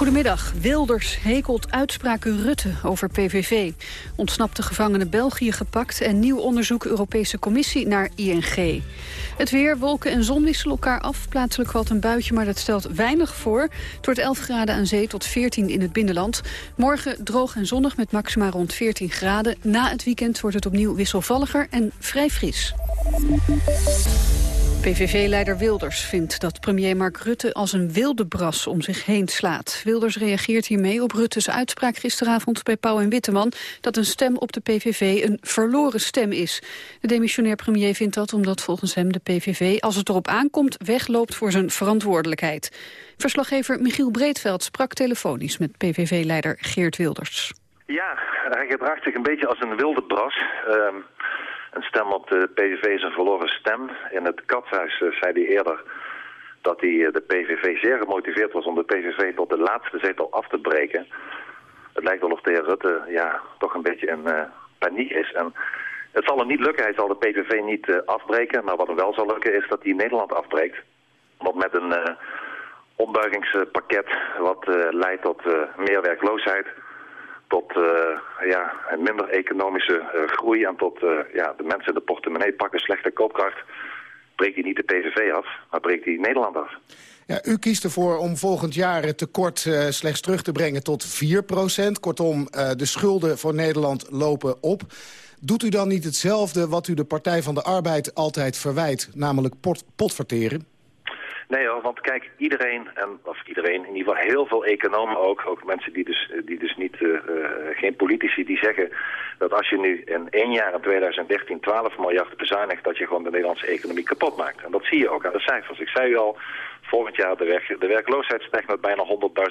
Goedemiddag. Wilders hekelt uitspraken Rutte over PVV. Ontsnapte gevangenen België gepakt... en nieuw onderzoek Europese Commissie naar ING. Het weer, wolken en zon wisselen elkaar af. Plaatselijk valt een buitje, maar dat stelt weinig voor. Het wordt 11 graden aan zee tot 14 in het binnenland. Morgen droog en zonnig met maxima rond 14 graden. Na het weekend wordt het opnieuw wisselvalliger en vrij fris. PVV-leider Wilders vindt dat premier Mark Rutte als een wilde bras om zich heen slaat. Wilders reageert hiermee op Rutte's uitspraak gisteravond bij Pauw en Witteman... dat een stem op de PVV een verloren stem is. De demissionair premier vindt dat omdat volgens hem de PVV... als het erop aankomt wegloopt voor zijn verantwoordelijkheid. Verslaggever Michiel Breedveld sprak telefonisch met PVV-leider Geert Wilders. Ja, hij gedraagt zich een beetje als een wilde bras... Uh... Een stem op de PVV is een verloren stem. In het katshuis eh, zei hij eerder dat hij eh, de PVV zeer gemotiveerd was om de PVV tot de laatste zetel af te breken. Het lijkt wel of de heer Rutte ja, toch een beetje in uh, paniek is. En het zal hem niet lukken, hij zal de PVV niet afbreken. Maar wat hem wel zal lukken is dat hij Nederland afbreekt. Want met een uh, ombuigingspakket wat leidt tot meer werkloosheid tot uh, ja, minder economische uh, groei en tot uh, ja, de mensen de portemonnee pakken, slechte koopkracht, breekt hij niet de PVV af, maar breekt hij Nederland af. Ja, u kiest ervoor om volgend jaar het tekort slechts terug te brengen tot 4% Kortom, de schulden voor Nederland lopen op. Doet u dan niet hetzelfde wat u de Partij van de Arbeid altijd verwijt, namelijk pot, potverteren? Nee hoor, want kijk, iedereen, en, of iedereen, in ieder geval heel veel economen ook, ook mensen die dus, die dus niet, uh, geen politici, die zeggen dat als je nu in één jaar in 2013 12 miljard bezuinigt, dat je gewoon de Nederlandse economie kapot maakt. En dat zie je ook aan de cijfers. Ik zei u al, volgend jaar de, werk, de werkloosheid stijgt met bijna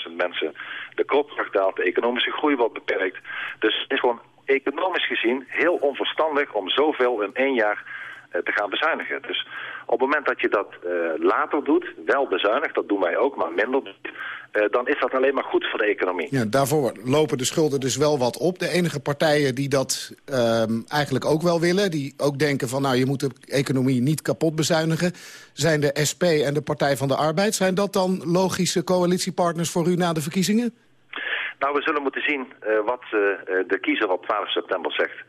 100.000 mensen. De koopkracht daalt, de economische groei wordt beperkt. Dus het is gewoon economisch gezien heel onverstandig om zoveel in één jaar uh, te gaan bezuinigen. Dus op het moment dat je dat uh, later doet, wel bezuinigt, dat doen wij ook, maar minder uh, dan is dat alleen maar goed voor de economie. Ja, daarvoor lopen de schulden dus wel wat op. De enige partijen die dat um, eigenlijk ook wel willen, die ook denken van nou je moet de economie niet kapot bezuinigen, zijn de SP en de Partij van de Arbeid. Zijn dat dan logische coalitiepartners voor u na de verkiezingen? Nou, we zullen moeten zien uh, wat de kiezer op 12 september zegt.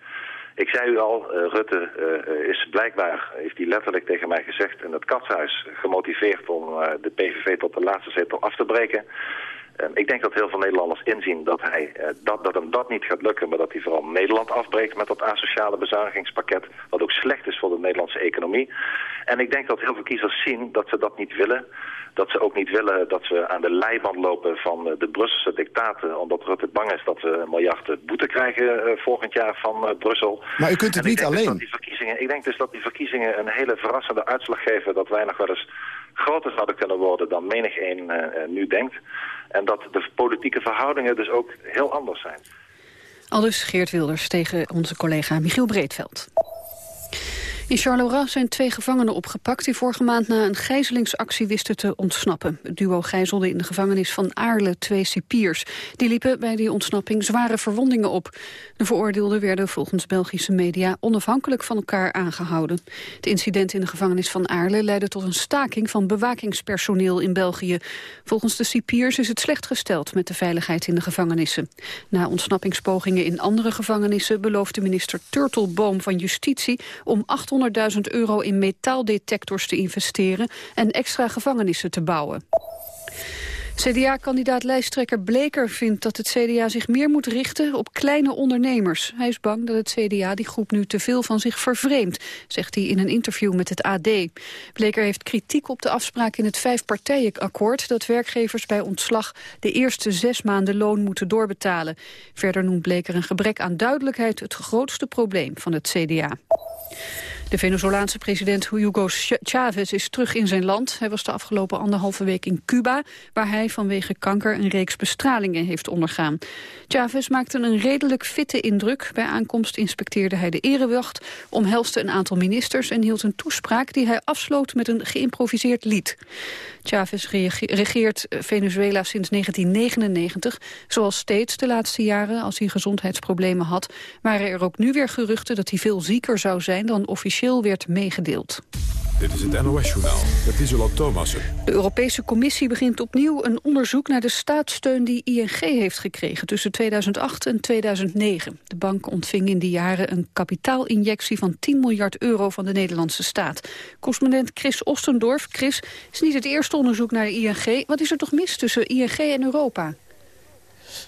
Ik zei u al, uh, Rutte uh, is blijkbaar, heeft hij letterlijk tegen mij gezegd... in het katshuis gemotiveerd om de PVV tot de laatste zetel af te breken. Ehm, ik denk dat heel veel Nederlanders inzien dat, hij, dat, dat hem dat niet gaat lukken... maar dat hij vooral Nederland afbreekt met dat asociale bezuinigingspakket... wat ook slecht is voor de Nederlandse economie. En ik denk dat heel veel kiezers zien dat ze dat niet willen dat ze ook niet willen dat we aan de leiband lopen van eh, de Brusselse dictaten. Omdat Rutte bang is dat we een miljard boete krijgen uh, volgend jaar van Brussel. Maar u kunt het niet dus alleen. Dus die verkiezingen, ik denk dus dat die verkiezingen een hele verrassende uitslag geven. Dat wij nog wel eens groter zouden kunnen worden dan menig een nu denkt. En dat de politieke verhoudingen dus ook heel anders zijn. Aldus Geert Wilders tegen onze collega Michiel Breedveld. In Charleroi zijn twee gevangenen opgepakt... die vorige maand na een gijzelingsactie wisten te ontsnappen. Het duo gijzelde in de gevangenis van Aarle twee cipiers. Die liepen bij die ontsnapping zware verwondingen op. De veroordeelden werden volgens Belgische media... onafhankelijk van elkaar aangehouden. Het incident in de gevangenis van Aarle leidde tot een staking... van bewakingspersoneel in België. Volgens de cipiers is het slecht gesteld met de veiligheid in de gevangenissen. Na ontsnappingspogingen in andere gevangenissen... beloofde minister Turtelboom van Justitie om 800 100.000 euro in metaaldetectors te investeren en extra gevangenissen te bouwen. CDA-kandidaat lijsttrekker Bleker vindt dat het CDA zich meer moet richten op kleine ondernemers. Hij is bang dat het CDA die groep nu te veel van zich vervreemdt, zegt hij in een interview met het AD. Bleker heeft kritiek op de afspraak in het vijfpartijenakkoord dat werkgevers bij ontslag de eerste zes maanden loon moeten doorbetalen. Verder noemt Bleker een gebrek aan duidelijkheid het grootste probleem van het CDA. De Venezolaanse president Hugo Chavez is terug in zijn land. Hij was de afgelopen anderhalve week in Cuba... waar hij vanwege kanker een reeks bestralingen heeft ondergaan. Chavez maakte een redelijk fitte indruk. Bij aankomst inspecteerde hij de erewacht, omhelste een aantal ministers... en hield een toespraak die hij afsloot met een geïmproviseerd lied. Chavez regeert Venezuela sinds 1999. Zoals steeds de laatste jaren, als hij gezondheidsproblemen had... waren er ook nu weer geruchten dat hij veel zieker zou zijn dan officieel werd meegedeeld. Dit is het NOS-journaal met Isola Thomassen. De Europese Commissie begint opnieuw een onderzoek naar de staatssteun die ING heeft gekregen tussen 2008 en 2009. De bank ontving in die jaren een kapitaalinjectie van 10 miljard euro van de Nederlandse staat. Correspondent Chris Ostendorf. Chris, is niet het eerste onderzoek naar de ING. Wat is er toch mis tussen ING en Europa?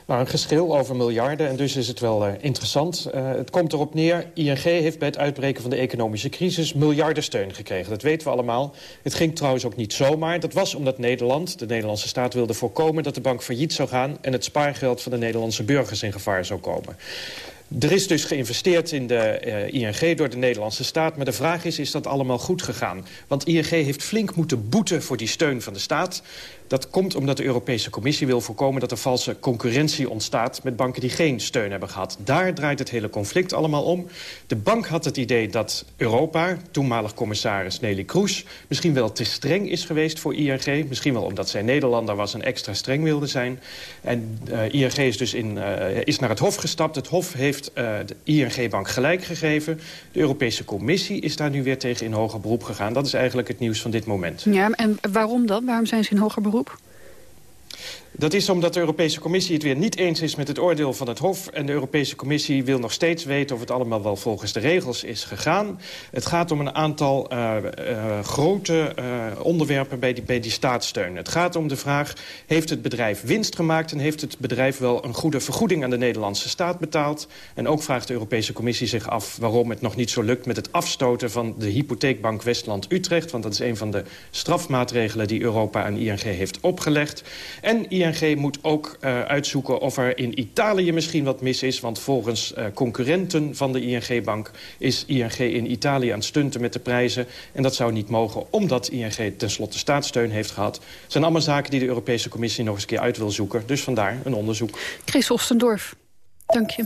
Nou, een geschil over miljarden en dus is het wel uh, interessant. Uh, het komt erop neer, ING heeft bij het uitbreken van de economische crisis miljarden steun gekregen. Dat weten we allemaal. Het ging trouwens ook niet zomaar. Dat was omdat Nederland, de Nederlandse staat, wilde voorkomen dat de bank failliet zou gaan... en het spaargeld van de Nederlandse burgers in gevaar zou komen. Er is dus geïnvesteerd in de uh, ING door de Nederlandse staat. Maar de vraag is, is dat allemaal goed gegaan? Want ING heeft flink moeten boeten voor die steun van de staat. Dat komt omdat de Europese Commissie wil voorkomen... dat er valse concurrentie ontstaat met banken die geen steun hebben gehad. Daar draait het hele conflict allemaal om. De bank had het idee dat Europa, toenmalig commissaris Nelly Kroes... misschien wel te streng is geweest voor ING. Misschien wel omdat zij Nederlander was en extra streng wilde zijn. En uh, ING is dus in, uh, is naar het Hof gestapt. Het Hof heeft uh, de ING-bank gelijk gegeven. De Europese Commissie is daar nu weer tegen in hoger beroep gegaan. Dat is eigenlijk het nieuws van dit moment. Ja, en waarom dan? Waarom zijn ze in hoger beroep? tubo. Dat is omdat de Europese Commissie het weer niet eens is met het oordeel van het Hof. En de Europese Commissie wil nog steeds weten of het allemaal wel volgens de regels is gegaan. Het gaat om een aantal uh, uh, grote uh, onderwerpen bij die, bij die staatssteun. Het gaat om de vraag, heeft het bedrijf winst gemaakt... en heeft het bedrijf wel een goede vergoeding aan de Nederlandse staat betaald? En ook vraagt de Europese Commissie zich af waarom het nog niet zo lukt... met het afstoten van de hypotheekbank Westland-Utrecht. Want dat is een van de strafmaatregelen die Europa aan ING heeft opgelegd. En ING moet ook uh, uitzoeken of er in Italië misschien wat mis is. Want volgens uh, concurrenten van de ING-bank is ING in Italië aan het stunten met de prijzen. En dat zou niet mogen omdat ING tenslotte staatssteun heeft gehad. Het zijn allemaal zaken die de Europese Commissie nog eens een keer uit wil zoeken. Dus vandaar een onderzoek. Chris Ostendorf, dank je.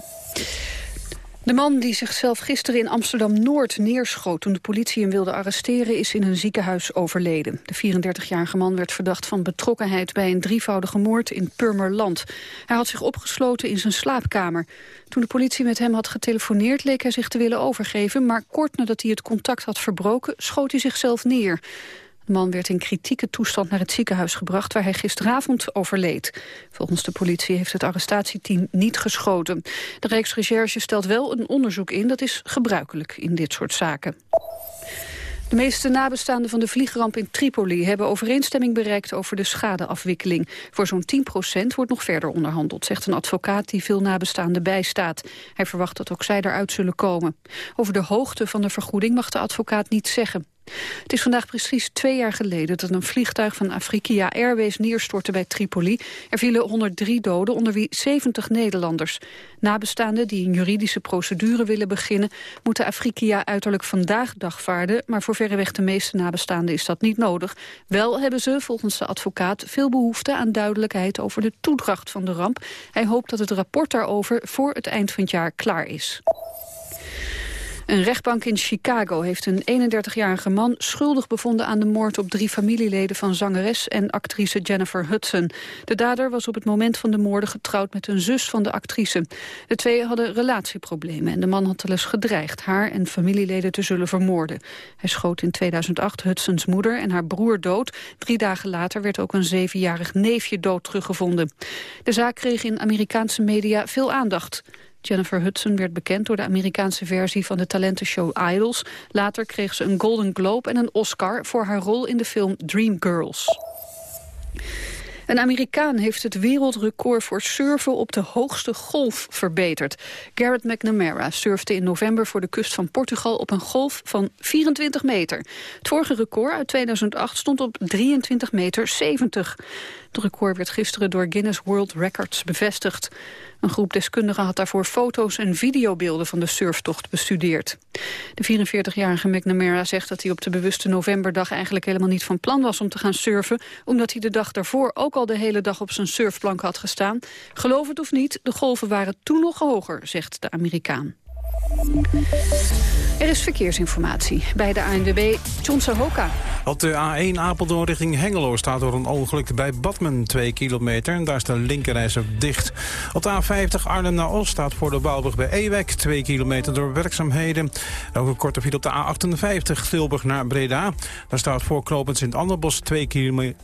De man die zichzelf gisteren in Amsterdam-Noord neerschoot... toen de politie hem wilde arresteren, is in een ziekenhuis overleden. De 34-jarige man werd verdacht van betrokkenheid... bij een drievoudige moord in Purmerland. Hij had zich opgesloten in zijn slaapkamer. Toen de politie met hem had getelefoneerd... leek hij zich te willen overgeven... maar kort nadat hij het contact had verbroken... schoot hij zichzelf neer. De man werd in kritieke toestand naar het ziekenhuis gebracht... waar hij gisteravond overleed. Volgens de politie heeft het arrestatieteam niet geschoten. De Rijksrecherche stelt wel een onderzoek in. Dat is gebruikelijk in dit soort zaken. De meeste nabestaanden van de vliegramp in Tripoli hebben overeenstemming bereikt over de schadeafwikkeling. Voor zo'n 10% wordt nog verder onderhandeld, zegt een advocaat die veel nabestaanden bijstaat. Hij verwacht dat ook zij eruit zullen komen. Over de hoogte van de vergoeding mag de advocaat niet zeggen. Het is vandaag precies twee jaar geleden dat een vliegtuig van Afrika Airways neerstortte bij Tripoli. Er vielen 103 doden, onder wie 70 Nederlanders. Nabestaanden die een juridische procedure willen beginnen, moeten Afrika uiterlijk vandaag dagvaarden, maar voor verreweg de meeste nabestaanden is dat niet nodig. Wel hebben ze, volgens de advocaat, veel behoefte aan duidelijkheid over de toedracht van de ramp. Hij hoopt dat het rapport daarover voor het eind van het jaar klaar is. Een rechtbank in Chicago heeft een 31-jarige man schuldig bevonden aan de moord op drie familieleden van zangeres en actrice Jennifer Hudson. De dader was op het moment van de moorden getrouwd met een zus van de actrice. De twee hadden relatieproblemen en de man had wel gedreigd haar en familieleden te zullen vermoorden. Hij schoot in 2008 Hudsons moeder en haar broer dood. Drie dagen later werd ook een zevenjarig neefje dood teruggevonden. De zaak kreeg in Amerikaanse media veel aandacht. Jennifer Hudson werd bekend door de Amerikaanse versie van de talentenshow Idols. Later kreeg ze een Golden Globe en een Oscar voor haar rol in de film Dreamgirls. Een Amerikaan heeft het wereldrecord voor surfen op de hoogste golf verbeterd. Garrett McNamara surfde in november voor de kust van Portugal op een golf van 24 meter. Het vorige record uit 2008 stond op 23 meter 70. Het record werd gisteren door Guinness World Records bevestigd. Een groep deskundigen had daarvoor foto's en videobeelden van de surftocht bestudeerd. De 44-jarige McNamara zegt dat hij op de bewuste novemberdag eigenlijk helemaal niet van plan was om te gaan surfen, omdat hij de dag daarvoor ook al de hele dag op zijn surfplank had gestaan. Geloof het of niet, de golven waren toen nog hoger, zegt de Amerikaan. Er is verkeersinformatie bij de ANWB John Sahoka. Op de A1 Apeldoorn richting Hengelo staat er een ongeluk bij Badmen 2 kilometer. En daar is de linkerreis ook dicht. Op de A50 Arnhem naar Oost staat voor de Baalbrug bij Ewek 2 kilometer door werkzaamheden. Ook een korte file op de A58 Tilburg naar Breda. Daar staat voor Knopend Sint-Anderbos 2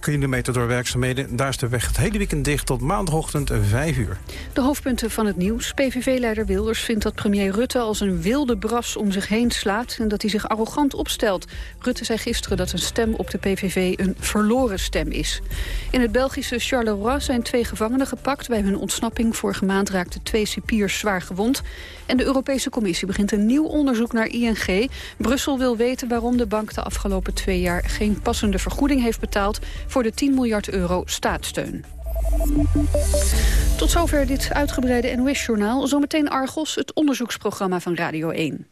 kilometer door werkzaamheden. Daar is de weg het hele weekend dicht tot maandagochtend 5 uur. De hoofdpunten van het nieuws. PVV-leider Wilders vindt dat premier Rutte als een wilde bras om zich heen slaat... en dat hij zich arrogant opstelt. Rutte zei gisteren dat een stem op de PVV een verloren stem is. In het Belgische Charleroi zijn twee gevangenen gepakt. Bij hun ontsnapping vorige maand raakten twee cipiers zwaar gewond. En de Europese Commissie begint een nieuw onderzoek naar ING. Brussel wil weten waarom de bank de afgelopen twee jaar... geen passende vergoeding heeft betaald voor de 10 miljard euro staatssteun. Tot zover dit uitgebreide NOS-journaal. Zometeen Argos, het onderzoeksprogramma van Radio 1.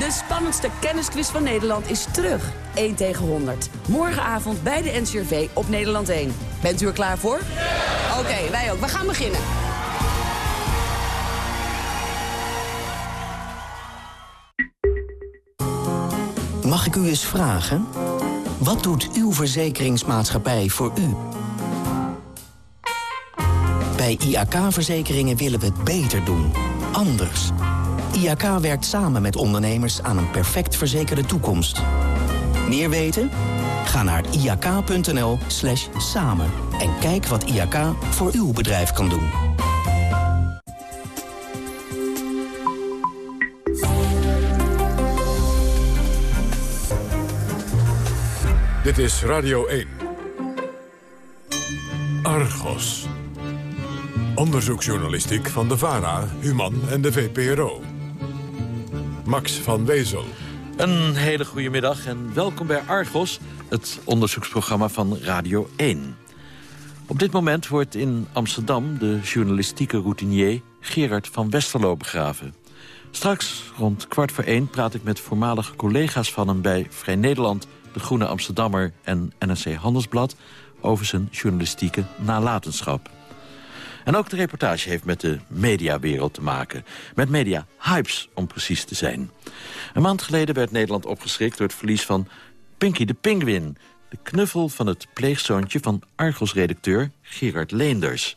de spannendste kennisquiz van Nederland is terug. 1 tegen 100. Morgenavond bij de NCRV op Nederland 1. Bent u er klaar voor? Oké, wij ook. We gaan beginnen. Mag ik u eens vragen? Wat doet uw verzekeringsmaatschappij voor u? Bij IAK-verzekeringen willen we het beter doen. Anders. IAK werkt samen met ondernemers aan een perfect verzekerde toekomst. Meer weten? Ga naar iak.nl slash samen en kijk wat IAK voor uw bedrijf kan doen. Dit is Radio 1. Argos. Onderzoeksjournalistiek van de VARA, Human en de VPRO. Max van Wezel. Een hele goede middag en welkom bij Argos, het onderzoeksprogramma van Radio 1. Op dit moment wordt in Amsterdam de journalistieke routinier Gerard van Westerlo begraven. Straks rond kwart voor één praat ik met voormalige collega's van hem bij Vrij Nederland, De Groene Amsterdammer en NRC Handelsblad over zijn journalistieke nalatenschap. En ook de reportage heeft met de mediawereld te maken. Met media-hypes, om precies te zijn. Een maand geleden werd Nederland opgeschrikt door het verlies van Pinky de Penguin... de knuffel van het pleegzoontje van Argos-redacteur Gerard Leenders.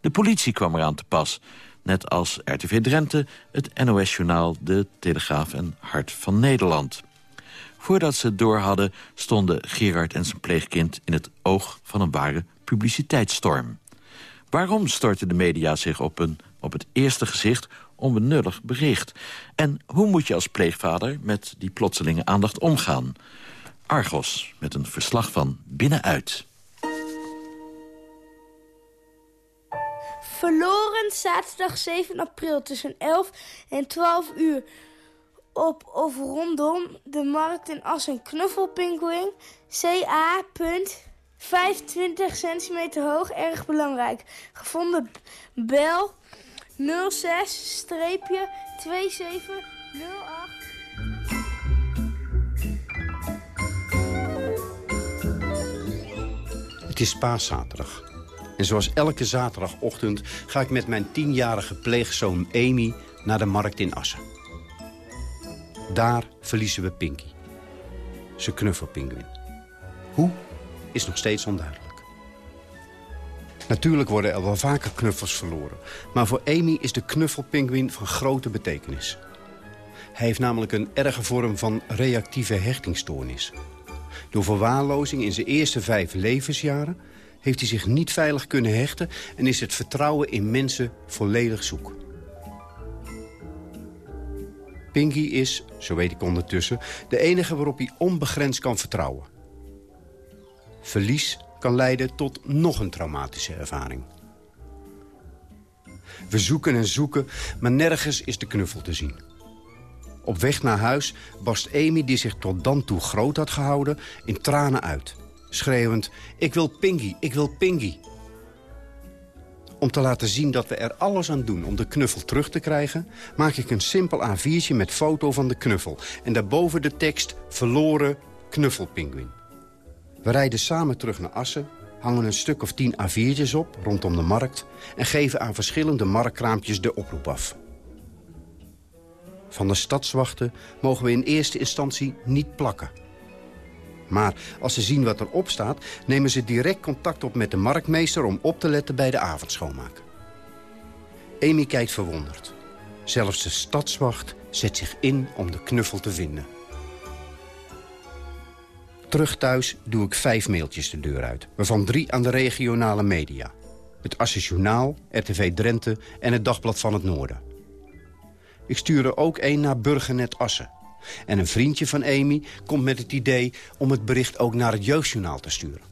De politie kwam eraan te pas, net als RTV Drenthe... het NOS-journaal De Telegraaf en Hart van Nederland. Voordat ze het door hadden, stonden Gerard en zijn pleegkind... in het oog van een ware publiciteitsstorm. Waarom storten de media zich op een, op het eerste gezicht, onbenullig bericht? En hoe moet je als pleegvader met die plotselinge aandacht omgaan? Argos, met een verslag van binnenuit. Verloren zaterdag 7 april tussen 11 en 12 uur op of rondom de markt in Assen. Knuffelpinguïn, ca. 25 centimeter hoog, erg belangrijk. Gevonden bel 06-2708. Het is paaszaterdag. En zoals elke zaterdagochtend ga ik met mijn tienjarige pleegzoon Amy naar de markt in Assen. Daar verliezen we Pinky. Ze knuffelpinguïn. Hoe is nog steeds onduidelijk. Natuurlijk worden er wel vaker knuffels verloren. Maar voor Amy is de knuffelpinguïn van grote betekenis. Hij heeft namelijk een erge vorm van reactieve hechtingstoornis. Door verwaarlozing in zijn eerste vijf levensjaren... heeft hij zich niet veilig kunnen hechten... en is het vertrouwen in mensen volledig zoek. Pinky is, zo weet ik ondertussen... de enige waarop hij onbegrensd kan vertrouwen. Verlies kan leiden tot nog een traumatische ervaring. We zoeken en zoeken, maar nergens is de knuffel te zien. Op weg naar huis barst Amy, die zich tot dan toe groot had gehouden, in tranen uit. Schreeuwend, ik wil Pingy, ik wil Pingy. Om te laten zien dat we er alles aan doen om de knuffel terug te krijgen... maak ik een simpel A4'tje met foto van de knuffel. En daarboven de tekst verloren knuffelpinguïn. We rijden samen terug naar Assen, hangen een stuk of tien A4'tjes op rondom de markt... en geven aan verschillende marktkraampjes de oproep af. Van de stadswachten mogen we in eerste instantie niet plakken. Maar als ze zien wat erop staat... nemen ze direct contact op met de marktmeester... om op te letten bij de avondschoonmaak. Amy kijkt verwonderd. Zelfs de stadswacht zet zich in om de knuffel te vinden. Terug thuis doe ik vijf mailtjes de deur uit. Waarvan drie aan de regionale media. Het Assisjonaal, RTV Drenthe en het Dagblad van het Noorden. Ik stuur er ook één naar Burgernet Assen. En een vriendje van Amy komt met het idee om het bericht ook naar het Jeugdjournaal te sturen.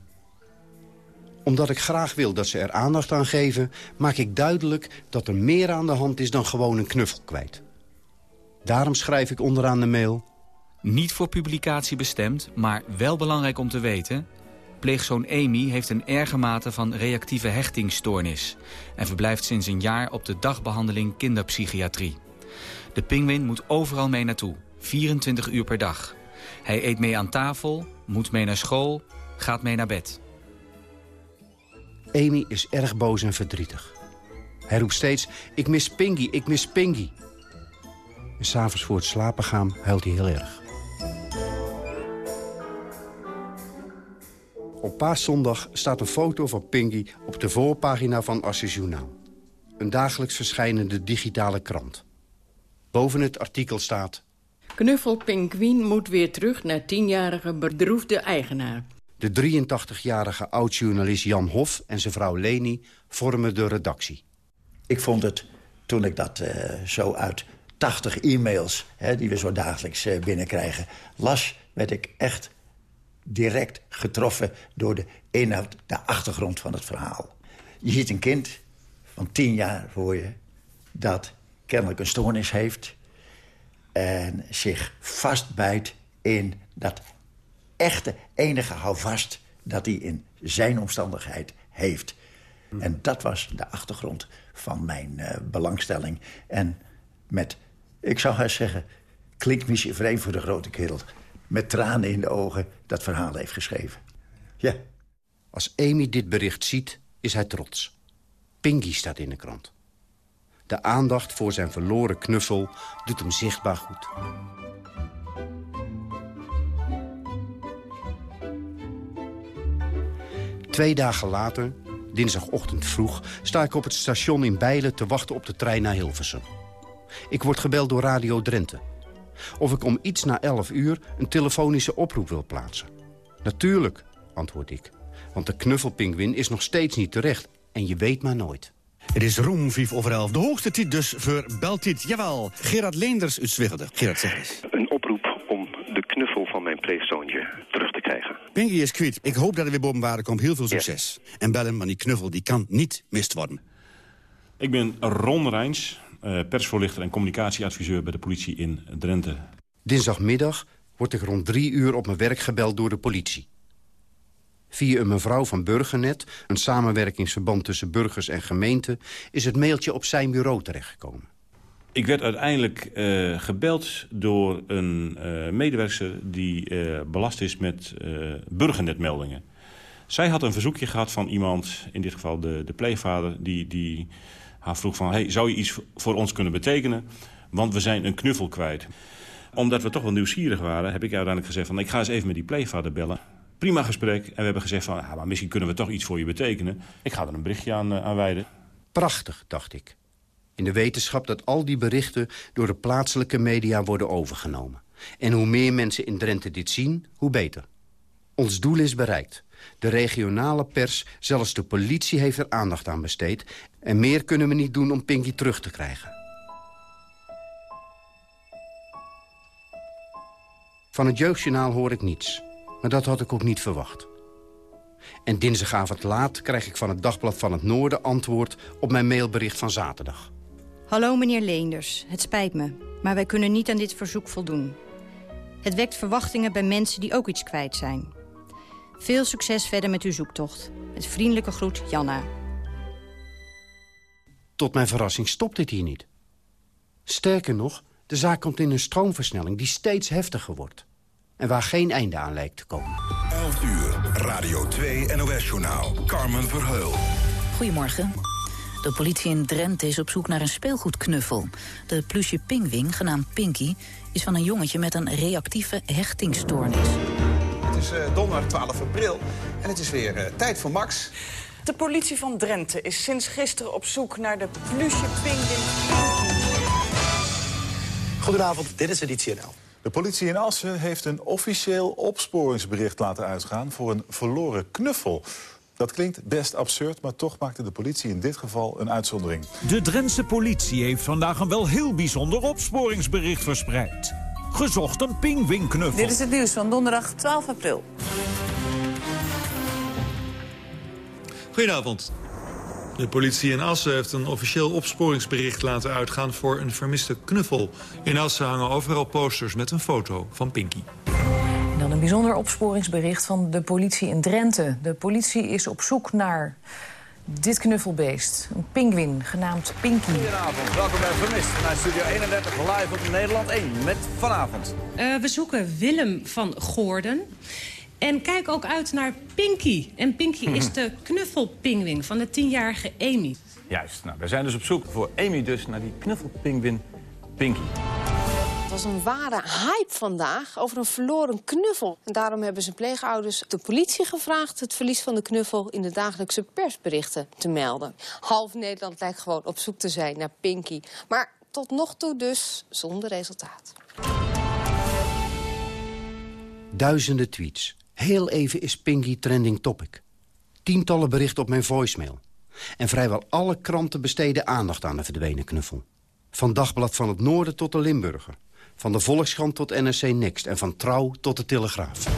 Omdat ik graag wil dat ze er aandacht aan geven... maak ik duidelijk dat er meer aan de hand is dan gewoon een knuffel kwijt. Daarom schrijf ik onderaan de mail... Niet voor publicatie bestemd, maar wel belangrijk om te weten... Pleegzoon Amy heeft een erge mate van reactieve hechtingsstoornis... en verblijft sinds een jaar op de dagbehandeling kinderpsychiatrie. De pinguïn moet overal mee naartoe, 24 uur per dag. Hij eet mee aan tafel, moet mee naar school, gaat mee naar bed. Amy is erg boos en verdrietig. Hij roept steeds, ik mis Pingy, ik mis Pingy. En s'avonds voor het slapen gaan huilt hij heel erg. Op paaszondag staat een foto van Pingy op de voorpagina van Assis Journaal. Een dagelijks verschijnende digitale krant. Boven het artikel staat... Knuffel moet weer terug naar tienjarige bedroefde eigenaar. De 83-jarige oud-journalist Jan Hof en zijn vrouw Leni vormen de redactie. Ik vond het, toen ik dat uh, zo uit 80 e-mails... die we zo dagelijks uh, binnenkrijgen, las... werd ik echt direct getroffen door de inhoud, de achtergrond van het verhaal. Je ziet een kind van tien jaar voor je... dat kennelijk een stoornis heeft... en zich vastbijt in dat echte enige houvast... dat hij in zijn omstandigheid heeft. En dat was de achtergrond van mijn uh, belangstelling. En met, ik zou haar zeggen... klinkt misschien vreemd voor de grote kerel... met tranen in de ogen dat verhaal heeft geschreven. Ja. Als Amy dit bericht ziet, is hij trots. Pinky staat in de krant. De aandacht voor zijn verloren knuffel doet hem zichtbaar goed. Twee dagen later, dinsdagochtend vroeg... sta ik op het station in Bijlen te wachten op de trein naar Hilversum. Ik word gebeld door Radio Drenthe. Of ik om iets na 11 uur een telefonische oproep wil plaatsen. Natuurlijk, antwoord ik. Want de knuffelpinguïn is nog steeds niet terecht. En je weet maar nooit. Het is Roem 5 over 11. De hoogste tijd dus voor Beltit. Jawel, Gerard Leenders uit Zwiggerde. Gerard, zeg eens. Een oproep om de knuffel van mijn pleegzoontje terug te krijgen. Pinky is kwijt. Ik hoop dat er weer boven komt. Heel veel succes. En bellen, maar die knuffel die kan niet mist worden. Ik ben Ron Rijns, uh, persvoorlichter en communicatieadviseur bij de politie in Drenthe. Dinsdagmiddag word ik rond drie uur op mijn werk gebeld door de politie. Via een mevrouw van Burgernet, een samenwerkingsverband tussen burgers en gemeenten... is het mailtje op zijn bureau terechtgekomen. Ik werd uiteindelijk uh, gebeld door een uh, medewerker die uh, belast is met burgernetmeldingen. Zij had een verzoekje gehad van iemand, in dit geval de, de pleegvader... die, die haar vroeg van, hey, zou je iets voor ons kunnen betekenen? Want we zijn een knuffel kwijt. Omdat we toch wel nieuwsgierig waren, heb ik uiteindelijk gezegd... van, ik ga eens even met die pleegvader bellen prima gesprek. En we hebben gezegd van, ja, maar misschien kunnen we toch iets voor je betekenen. Ik ga er een berichtje aan, uh, aan wijden. Prachtig, dacht ik. In de wetenschap dat al die berichten door de plaatselijke media worden overgenomen. En hoe meer mensen in Drenthe dit zien, hoe beter. Ons doel is bereikt. De regionale pers, zelfs de politie heeft er aandacht aan besteed. En meer kunnen we niet doen om Pinky terug te krijgen. Van het Jeugdjournaal hoor ik niets. Maar dat had ik ook niet verwacht. En dinsdagavond laat krijg ik van het Dagblad van het Noorden antwoord... op mijn mailbericht van zaterdag. Hallo meneer Leenders, het spijt me. Maar wij kunnen niet aan dit verzoek voldoen. Het wekt verwachtingen bij mensen die ook iets kwijt zijn. Veel succes verder met uw zoektocht. Met vriendelijke groet, Janna. Tot mijn verrassing stopt dit hier niet. Sterker nog, de zaak komt in een stroomversnelling die steeds heftiger wordt. En waar geen einde aan lijkt te komen. 11 uur, Radio 2 NOS-journaal. Carmen Verheul. Goedemorgen. De politie in Drenthe is op zoek naar een speelgoedknuffel. De plusje pingwing, genaamd Pinky, is van een jongetje met een reactieve hechtingstoornis. Het is uh, donderdag 12 april en het is weer uh, tijd voor Max. De politie van Drenthe is sinds gisteren op zoek naar de plusje Pinky. Goedenavond, dit is editie NL. De politie in Assen heeft een officieel opsporingsbericht laten uitgaan... voor een verloren knuffel. Dat klinkt best absurd, maar toch maakte de politie in dit geval een uitzondering. De Drentse politie heeft vandaag een wel heel bijzonder opsporingsbericht verspreid. Gezocht een pingwingknuffel. Dit is het nieuws van donderdag 12 april. Goedenavond. De politie in Assen heeft een officieel opsporingsbericht laten uitgaan voor een vermiste knuffel. In Assen hangen overal posters met een foto van Pinky. En dan een bijzonder opsporingsbericht van de politie in Drenthe. De politie is op zoek naar dit knuffelbeest. Een pinguïn, genaamd Pinky. Goedenavond, welkom bij Vermist. Naar Studio 31, live op Nederland 1 met vanavond. Uh, we zoeken Willem van Goorden. En kijk ook uit naar Pinky. En Pinky is de knuffelpingwin van de tienjarige Amy. Juist, nou, we zijn dus op zoek voor Amy dus naar die knuffelpingwin Pinky. Was een ware hype vandaag over een verloren knuffel. En daarom hebben zijn pleegouders de politie gevraagd... het verlies van de knuffel in de dagelijkse persberichten te melden. Half Nederland lijkt gewoon op zoek te zijn naar Pinky. Maar tot nog toe dus zonder resultaat. Duizenden tweets. Heel even is Pinky trending topic. Tientallen berichten op mijn voicemail. En vrijwel alle kranten besteden aandacht aan de verdwenen knuffel. Van Dagblad van het Noorden tot de Limburger. Van de Volkskrant tot NRC Next. En van Trouw tot de Telegraaf.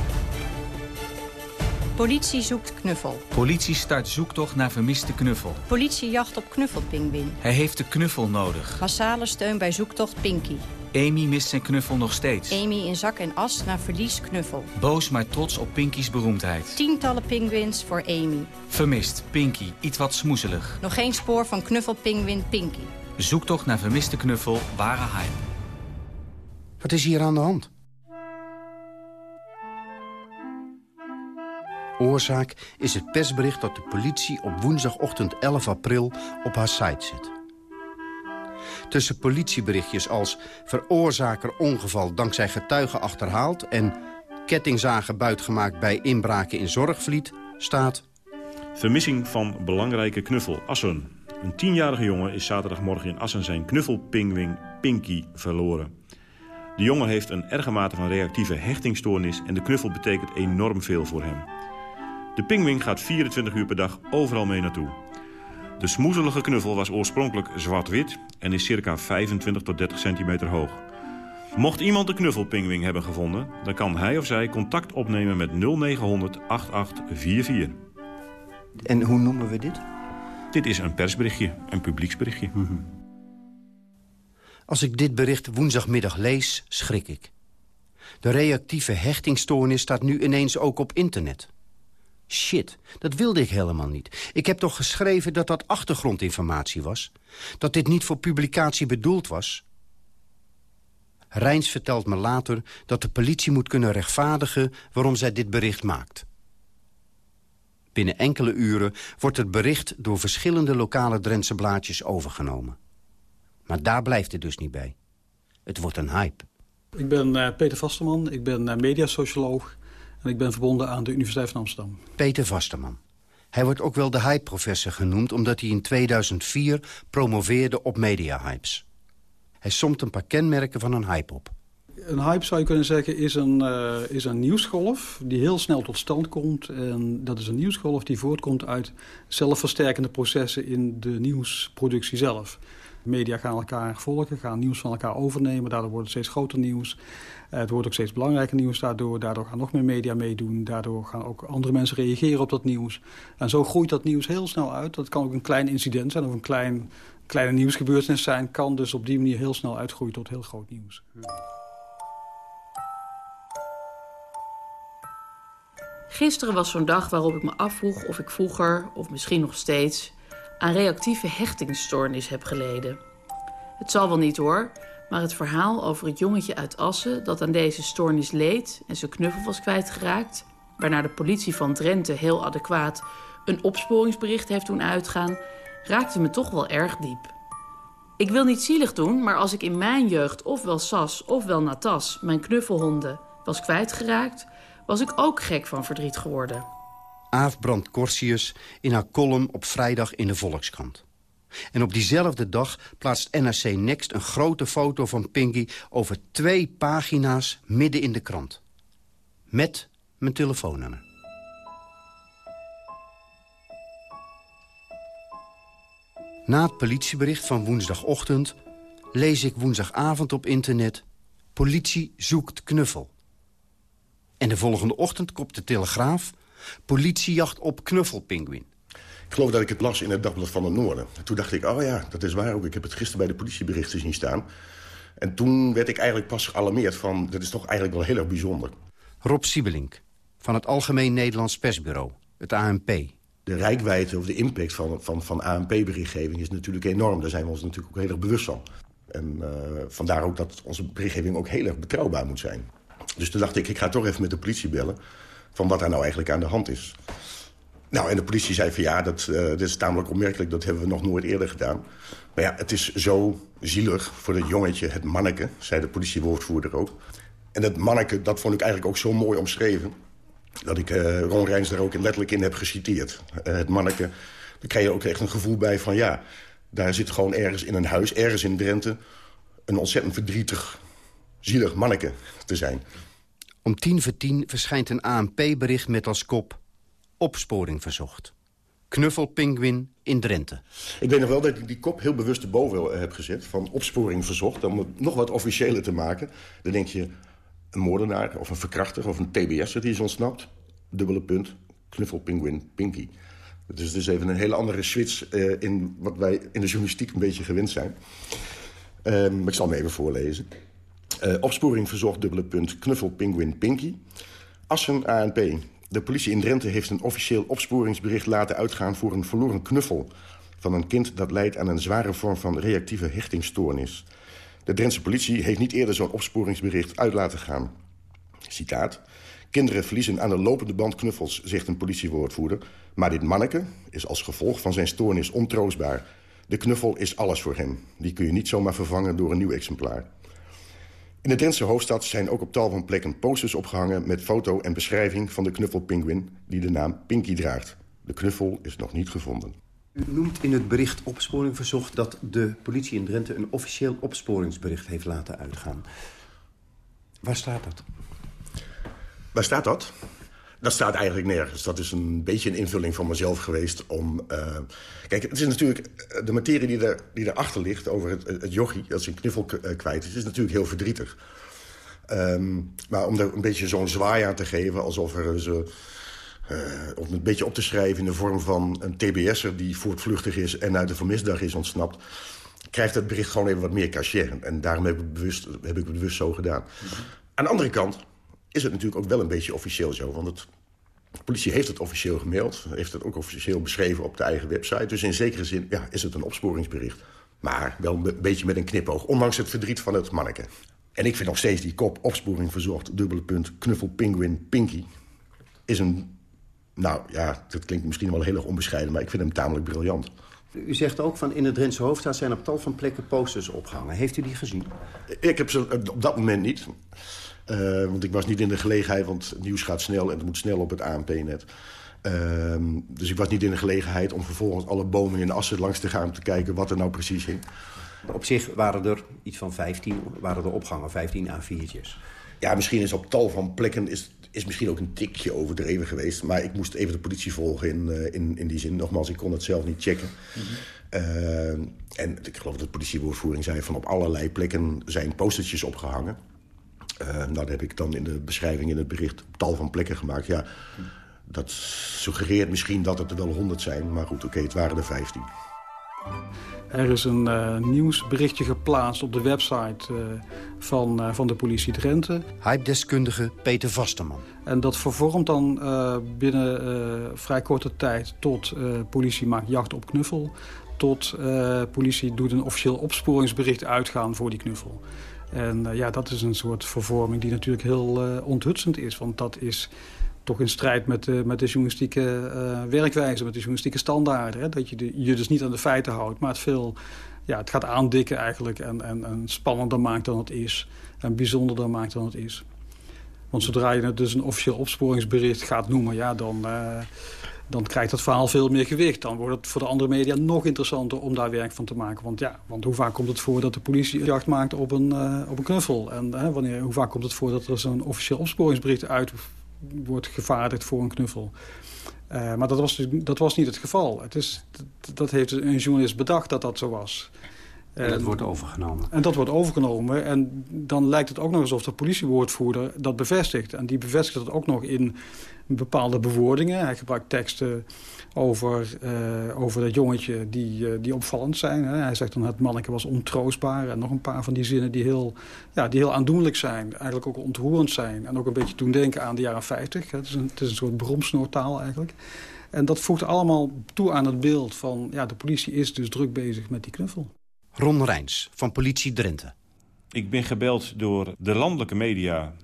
Politie zoekt knuffel. Politie start zoektocht naar vermiste knuffel. Politie jacht op knuffelpingwin. Hij heeft de knuffel nodig. Massale steun bij zoektocht Pinky. Amy mist zijn knuffel nog steeds. Amy in zak en as naar verlies knuffel. Boos maar trots op Pinky's beroemdheid. Tientallen pinguïns voor Amy. Vermist, Pinky, iets wat smoezelig. Nog geen spoor van knuffelpingwin Pinky. Zoektocht naar vermiste knuffel, ware hype. Wat is hier aan de hand? Oorzaak is het persbericht dat de politie op woensdagochtend 11 april op haar site zet. Tussen politieberichtjes als veroorzaker ongeval dankzij getuigen achterhaald... en kettingzagen buitgemaakt bij inbraken in Zorgvliet staat... Vermissing van belangrijke knuffel Assen. Een tienjarige jongen is zaterdagmorgen in Assen zijn knuffelpingwing Pinky verloren. De jongen heeft een erge mate van reactieve hechtingstoornis... en de knuffel betekent enorm veel voor hem. De pingwing gaat 24 uur per dag overal mee naartoe. De smoezelige knuffel was oorspronkelijk zwart-wit... en is circa 25 tot 30 centimeter hoog. Mocht iemand de knuffelpingwing hebben gevonden... dan kan hij of zij contact opnemen met 0900 8844. En hoe noemen we dit? Dit is een persberichtje, een publieksberichtje. Als ik dit bericht woensdagmiddag lees, schrik ik. De reactieve hechtingstoornis staat nu ineens ook op internet. Shit, dat wilde ik helemaal niet. Ik heb toch geschreven dat dat achtergrondinformatie was? Dat dit niet voor publicatie bedoeld was? Rijns vertelt me later dat de politie moet kunnen rechtvaardigen... waarom zij dit bericht maakt. Binnen enkele uren wordt het bericht door verschillende lokale Drentse blaadjes overgenomen. Maar daar blijft het dus niet bij. Het wordt een hype. Ik ben uh, Peter Vasterman, ik ben uh, mediasocioloog... en ik ben verbonden aan de Universiteit van Amsterdam. Peter Vasterman. Hij wordt ook wel de hype-professor genoemd... omdat hij in 2004 promoveerde op media-hypes. Hij somt een paar kenmerken van een hype op. Een hype, zou je kunnen zeggen, is een, uh, is een nieuwsgolf die heel snel tot stand komt. En dat is een nieuwsgolf die voortkomt uit zelfversterkende processen in de nieuwsproductie zelf. Media gaan elkaar volgen, gaan nieuws van elkaar overnemen. Daardoor wordt het steeds groter nieuws. Uh, het wordt ook steeds belangrijker nieuws daardoor. Daardoor gaan nog meer media meedoen. Daardoor gaan ook andere mensen reageren op dat nieuws. En zo groeit dat nieuws heel snel uit. Dat kan ook een klein incident zijn of een klein, kleine nieuwsgebeurtenis zijn. Kan dus op die manier heel snel uitgroeien tot heel groot nieuws. Gisteren was zo'n dag waarop ik me afvroeg of ik vroeger, of misschien nog steeds, aan reactieve hechtingsstoornis heb geleden. Het zal wel niet hoor, maar het verhaal over het jongetje uit Assen dat aan deze stoornis leed en zijn knuffel was kwijtgeraakt, waarna de politie van Drenthe heel adequaat een opsporingsbericht heeft doen uitgaan, raakte me toch wel erg diep. Ik wil niet zielig doen, maar als ik in mijn jeugd ofwel Sas ofwel Natas, mijn knuffelhonden, was kwijtgeraakt, was ik ook gek van verdriet geworden. Aaf Brand Corsius in haar column op vrijdag in de Volkskrant. En op diezelfde dag plaatst NRC Next een grote foto van Pinky... over twee pagina's midden in de krant. Met mijn telefoonnummer. Na het politiebericht van woensdagochtend... lees ik woensdagavond op internet... Politie zoekt knuffel. En de volgende ochtend kopt de Telegraaf... Politiejacht op knuffelpinguïn. Ik geloof dat ik het las in het Dagblad van het Noorden. toen dacht ik, oh ja, dat is waar ook. Ik heb het gisteren bij de politieberichten zien staan. En toen werd ik eigenlijk pas gealarmeerd van... dat is toch eigenlijk wel heel erg bijzonder. Rob Siebelink, van het Algemeen Nederlands Persbureau, het ANP. De rijkwijde of de impact van, van, van ANP-berichtgeving is natuurlijk enorm. Daar zijn we ons natuurlijk ook heel erg bewust van. En uh, vandaar ook dat onze berichtgeving ook heel erg betrouwbaar moet zijn. Dus toen dacht ik, ik ga toch even met de politie bellen... van wat er nou eigenlijk aan de hand is. Nou, en de politie zei van ja, dat, uh, dit is tamelijk opmerkelijk. Dat hebben we nog nooit eerder gedaan. Maar ja, het is zo zielig voor het jongetje, het manneke... zei de politiewoordvoerder ook. En dat manneke, dat vond ik eigenlijk ook zo mooi omschreven... dat ik uh, Ron Rijns daar ook letterlijk in heb geciteerd. Uh, het manneke, daar krijg je ook echt een gevoel bij van ja... daar zit gewoon ergens in een huis, ergens in Drenthe... een ontzettend verdrietig, zielig manneke te zijn. Om tien voor tien verschijnt een ANP-bericht met als kop... opsporing verzocht. Knuffelpinguin in Drenthe. Ik weet nog wel dat ik die kop heel bewust erboven heb gezet... van opsporing verzocht, om het nog wat officiëler te maken. Dan denk je, een moordenaar of een verkrachter of een TBS'er die is ontsnapt. Dubbele punt, knuffelpinguin Pinky. Dus het is even een hele andere switch uh, in wat wij in de journalistiek een beetje gewend zijn. Maar ik zal hem even voorlezen. Uh, opsporing dubbele punt, knuffelpinguin Pinky. Assen ANP. De politie in Drenthe heeft een officieel opsporingsbericht laten uitgaan... voor een verloren knuffel van een kind dat leidt aan een zware vorm van reactieve hechtingstoornis. De Drentse politie heeft niet eerder zo'n opsporingsbericht uit laten gaan. Citaat. Kinderen verliezen aan de lopende band knuffels, zegt een politiewoordvoerder. Maar dit manneke is als gevolg van zijn stoornis ontroostbaar. De knuffel is alles voor hem. Die kun je niet zomaar vervangen door een nieuw exemplaar. In de Drentse hoofdstad zijn ook op tal van plekken posters opgehangen... met foto en beschrijving van de knuffelpinguin die de naam Pinky draagt. De knuffel is nog niet gevonden. U noemt in het bericht opsporing verzocht... dat de politie in Drenthe een officieel opsporingsbericht heeft laten uitgaan. Waar staat dat? Waar staat dat? Dat staat eigenlijk nergens. Dat is een beetje een invulling van mezelf geweest om... Uh... Kijk, het is natuurlijk... De materie die, er, die erachter ligt over het, het jochie... dat zijn knuffel kwijt is, is natuurlijk heel verdrietig. Um, maar om er een beetje zo'n zwaai aan te geven... alsof er ze... Om een beetje op te schrijven in de vorm van een TBS'er... die voortvluchtig is en uit de vermisdag is ontsnapt... krijgt het bericht gewoon even wat meer cachet. En daarom heb ik, bewust, heb ik het bewust zo gedaan. Aan de andere kant is het natuurlijk ook wel een beetje officieel zo. Want het, de politie heeft het officieel gemaild. Heeft het ook officieel beschreven op de eigen website. Dus in zekere zin ja, is het een opsporingsbericht. Maar wel een beetje met een knipoog. Ondanks het verdriet van het manneke. En ik vind nog steeds die kop opsporing verzocht... dubbele punt, knuffel, pinguin, pinky... is een... Nou ja, dat klinkt misschien wel heel erg onbescheiden... maar ik vind hem tamelijk briljant. U zegt ook van in de Drentse hoofdstad zijn op tal van plekken posters opgehangen. Heeft u die gezien? Ik heb ze op dat moment niet. Uh, want ik was niet in de gelegenheid, want het nieuws gaat snel... en het moet snel op het ANP-net. Uh, dus ik was niet in de gelegenheid om vervolgens alle bomen in Assen langs te gaan... om te kijken wat er nou precies hing. Op zich waren er iets van 15 waren er opgangen, 15 A4'tjes. Ja, misschien is op tal van plekken is, is misschien ook een tikje overdreven geweest. Maar ik moest even de politie volgen in, uh, in, in die zin. Nogmaals, ik kon het zelf niet checken. Mm -hmm. uh, en ik geloof dat de politiewoordvoering zei... van op allerlei plekken zijn postertjes opgehangen. Uh, nou, dat heb ik dan in de beschrijving in het bericht op tal van plekken gemaakt. Ja, dat suggereert misschien dat het er wel honderd zijn. Maar goed, oké, okay, het waren er vijftien. Er is een uh, nieuwsberichtje geplaatst op de website uh, van, uh, van de politie Drenthe. Hypedeskundige Peter Vasterman. En dat vervormt dan binnen vrij korte tijd tot politie maakt jacht op knuffel... tot politie doet een officieel opsporingsbericht uitgaan voor die knuffel. En ja, dat is een soort vervorming die natuurlijk heel onthutsend is. Want dat is toch in strijd met de, met de journalistieke uh, werkwijze, met de journalistieke standaarden. Hè? Dat je de, je dus niet aan de feiten houdt, maar het, veel, ja, het gaat aandikken eigenlijk en, en, en spannender maakt dan het is. En bijzonderder maakt dan het is. Want zodra je het dus een officieel opsporingsbericht gaat noemen, ja, dan, uh, dan krijgt het verhaal veel meer gewicht. Dan wordt het voor de andere media nog interessanter om daar werk van te maken. Want ja, want hoe vaak komt het voor dat de politie jacht maakt op een, uh, op een knuffel? En wanneer, hoe vaak komt het voor dat er zo'n officieel opsporingsbericht uit wordt gevaardigd voor een knuffel. Uh, maar dat was, dat was niet het geval. Het is, dat heeft een journalist bedacht dat dat zo was. En dat wordt overgenomen. En dat wordt overgenomen. En dan lijkt het ook nog alsof de politiewoordvoerder dat bevestigt. En die bevestigt dat ook nog in bepaalde bewoordingen. Hij gebruikt teksten over, uh, over dat jongetje die, uh, die opvallend zijn. Hè. Hij zegt dan het manneke was ontroostbaar. En nog een paar van die zinnen die heel, ja, die heel aandoenlijk zijn. Eigenlijk ook ontroerend zijn. En ook een beetje doen denken aan de jaren 50. Hè. Het, is een, het is een soort bromsnoortaal eigenlijk. En dat voegt allemaal toe aan het beeld van... ja, de politie is dus druk bezig met die knuffel. Ron Rijns van Politie Drenthe. Ik ben gebeld door de landelijke media...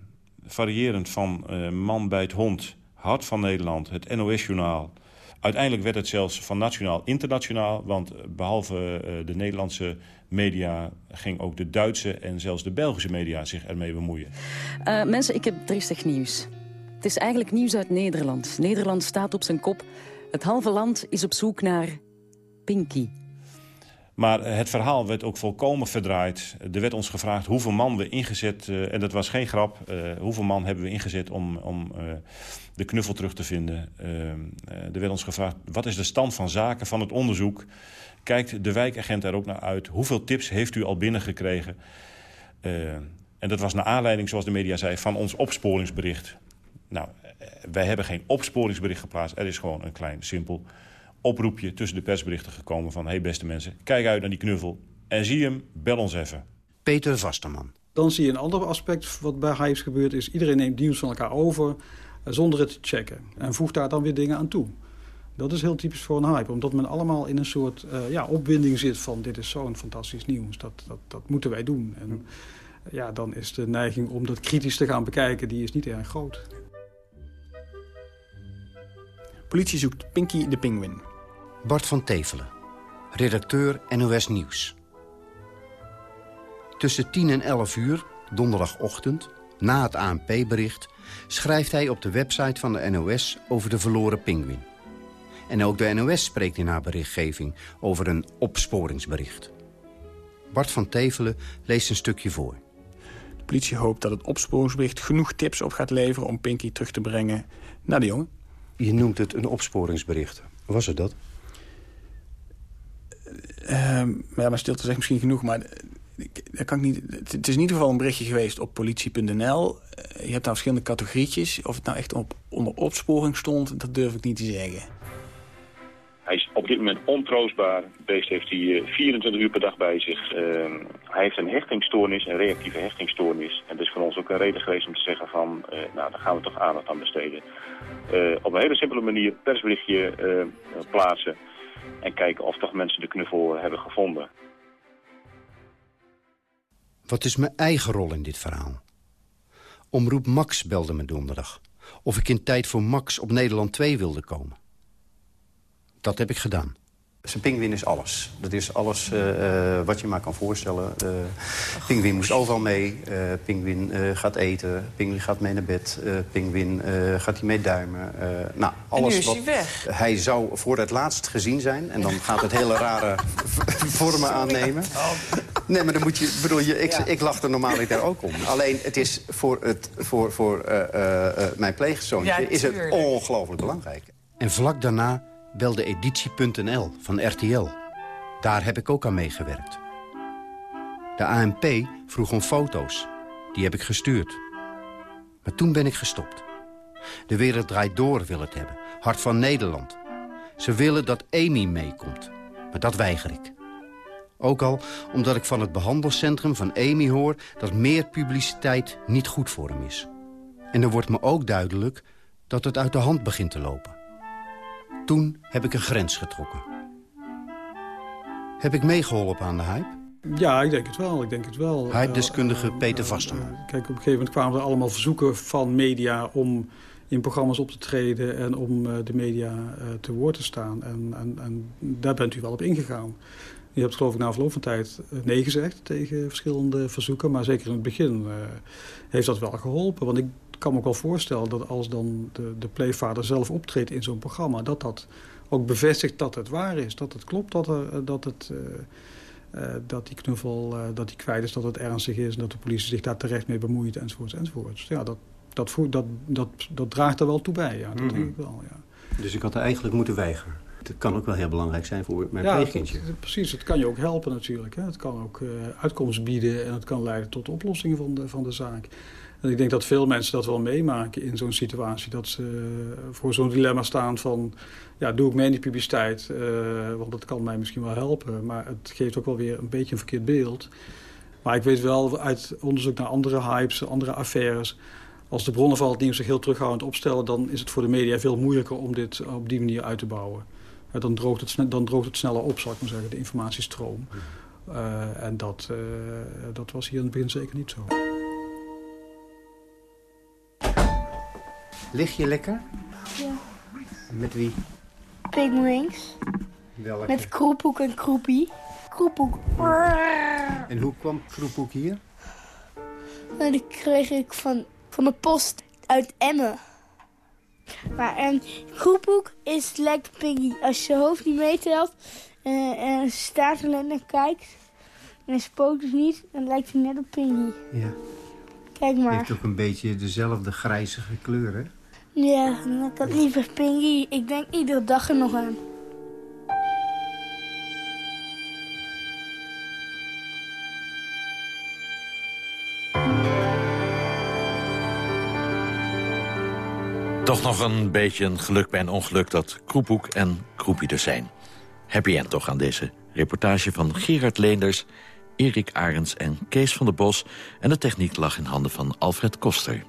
variërend van uh, Man bij het Hond, Hart van Nederland, het NOS-journaal... Uiteindelijk werd het zelfs van nationaal internationaal. Want behalve uh, de Nederlandse media ging ook de Duitse en zelfs de Belgische media zich ermee bemoeien. Uh, mensen, ik heb triestig nieuws. Het is eigenlijk nieuws uit Nederland. Nederland staat op zijn kop. Het halve land is op zoek naar Pinky. Maar het verhaal werd ook volkomen verdraaid. Er werd ons gevraagd hoeveel man we ingezet... Uh, en dat was geen grap. Uh, hoeveel man hebben we ingezet om, om uh, de knuffel terug te vinden. er werd ons gevraagd wat is de stand van zaken van het onderzoek. Kijkt de wijkagent er ook naar uit? Hoeveel tips heeft u al binnengekregen? en dat was naar aanleiding, zoals de media zei, van ons opsporingsbericht. Nou, wij hebben geen opsporingsbericht geplaatst. Er is gewoon een klein, simpel oproepje tussen de persberichten gekomen van... hé hey beste mensen, kijk uit naar die knuffel en zie hem, bel ons even. Peter Vasterman. Dan zie je een ander aspect wat bij Hypes gebeurt is... iedereen neemt nieuws van elkaar over zonder het te checken. En voegt daar dan weer dingen aan toe. Dat is heel typisch voor een hype. Omdat men allemaal in een soort uh, ja, opwinding zit van... dit is zo'n fantastisch nieuws, dat, dat, dat moeten wij doen. En ja, dan is de neiging om dat kritisch te gaan bekijken... die is niet erg groot. Politie zoekt Pinky de Pinguin. Bart van Tevelen, redacteur NOS Nieuws. Tussen 10 en 11 uur, donderdagochtend, na het ANP-bericht... schrijft hij op de website van de NOS over de verloren pinguïn. En ook de NOS spreekt in haar berichtgeving over een opsporingsbericht. Bart van Tevelen leest een stukje voor. De politie hoopt dat het opsporingsbericht genoeg tips op gaat leveren... om Pinky terug te brengen naar de jongen. Je noemt het een opsporingsbericht. Was het dat? Uh, ja, maar stilte zegt misschien genoeg, maar dat kan ik niet, het is in ieder geval een berichtje geweest op politie.nl. Je hebt daar verschillende categorietjes. Of het nou echt op, onder opsporing stond, dat durf ik niet te zeggen. Hij is op dit moment ontroostbaar. Het beest heeft hij 24 uur per dag bij zich. Uh, hij heeft een hechtingstoornis, een reactieve hechtingstoornis. En dat is voor ons ook een reden geweest om te zeggen van... Nou, daar gaan we toch aandacht aan besteden. Op een hele simpele manier persberichtje plaatsen en kijken of toch mensen de knuffel hebben gevonden. Wat is mijn eigen rol in dit verhaal? Omroep Max belde me donderdag. Of ik in tijd voor Max op Nederland 2 wilde komen. Dat heb ik gedaan. Zijn pinguïn is alles. Dat is alles uh, wat je maar kan voorstellen. Uh, pinguïn moest overal mee. Uh, pinguïn gaat eten. Pinguïn gaat mee naar bed. pinguïn gaat hij mee duimen. nou, alles en nu is wat... hij weg. Hij zou voor het laatst gezien zijn. En dan gaat het hele rare vormen aannemen. Nee, maar dan moet je, bedoel je, ik, ik lach er normaal daar ook om. Alleen het is voor, het, voor, voor uh, uh, mijn pleegzoontje is het ongelooflijk belangrijk. En vlak daarna belde editie.nl van RTL. Daar heb ik ook aan meegewerkt. De ANP vroeg om foto's. Die heb ik gestuurd. Maar toen ben ik gestopt. De wereld draait door wil het hebben. Hart van Nederland. Ze willen dat Amy meekomt. Maar dat weiger ik. Ook al omdat ik van het behandelcentrum van Amy hoor... dat meer publiciteit niet goed voor hem is. En er wordt me ook duidelijk dat het uit de hand begint te lopen. Toen heb ik een grens getrokken. Heb ik meegeholpen aan de hype? Ja, ik denk het wel. Ik denk het wel. Hype-deskundige uh, Peter Vasteman. Uh, kijk, op een gegeven moment kwamen er allemaal verzoeken van media... om in programma's op te treden en om uh, de media te woord te staan. En, en, en, daar bent u wel op ingegaan. Je hebt geloof ik na verloop van tijd nee gezegd tegen verschillende verzoeken. Maar zeker in het begin heeft dat wel geholpen. Want ik kan me ook wel voorstellen dat als dan de, de pleegvader zelf optreedt in zo'n programma... dat dat ook bevestigt dat het waar is. Dat het klopt dat, er, dat het... Uh, dat die knuffel uh, dat die kwijt is, dat het ernstig is... en dat de politie zich daar terecht mee bemoeit, enzovoorts, enzovoorts. Ja, dat, dat, dat, dat, dat draagt er wel toe bij, ja. Dat mm -hmm. denk ik wel, ja. Dus ik had er eigenlijk moeten weigeren? Het kan ook wel heel belangrijk zijn voor mijn ja, pleegkindje. Het, precies, het kan je ook helpen natuurlijk. Hè. Het kan ook uh, uitkomst bieden en het kan leiden tot oplossingen van de, van de zaak. En ik denk dat veel mensen dat wel meemaken in zo'n situatie. Dat ze voor zo'n dilemma staan van... ja, doe ik mee in die publiciteit? Uh, want dat kan mij misschien wel helpen. Maar het geeft ook wel weer een beetje een verkeerd beeld. Maar ik weet wel uit onderzoek naar andere hypes, andere affaires... als de bronnen van het nieuws zich heel terughoudend opstellen... dan is het voor de media veel moeilijker om dit op die manier uit te bouwen. Uh, dan, droogt het, dan droogt het sneller op, zal ik maar zeggen, de informatiestroom. Uh, en dat, dat was hier in het begin zeker niet zo. Lig je lekker? Ja. Met wie? Pingwings. Welke? Met Kroepoek en Kroepie. Kroepoek. En hoe kwam Kroepoek hier? Nou, die kreeg ik van, van mijn post uit Emmen. Maar en Kroepoek is lekker Pingy. Als je zijn hoofd niet meetelt en, en staart alleen naar kijkt en zijn pootjes niet, dan lijkt hij net op Pingy. Ja. Kijk maar. Heeft ook een beetje dezelfde grijzige kleur, hè? Ja, ik had liever Pingy. Ik denk iedere dag er nog aan. Toch nog een beetje een geluk bij een ongeluk dat Kroephoek en Kroepie er zijn. Happy end toch aan deze reportage van Gerard Leenders... Erik Arends en Kees van der Bos... en de techniek lag in handen van Alfred Koster.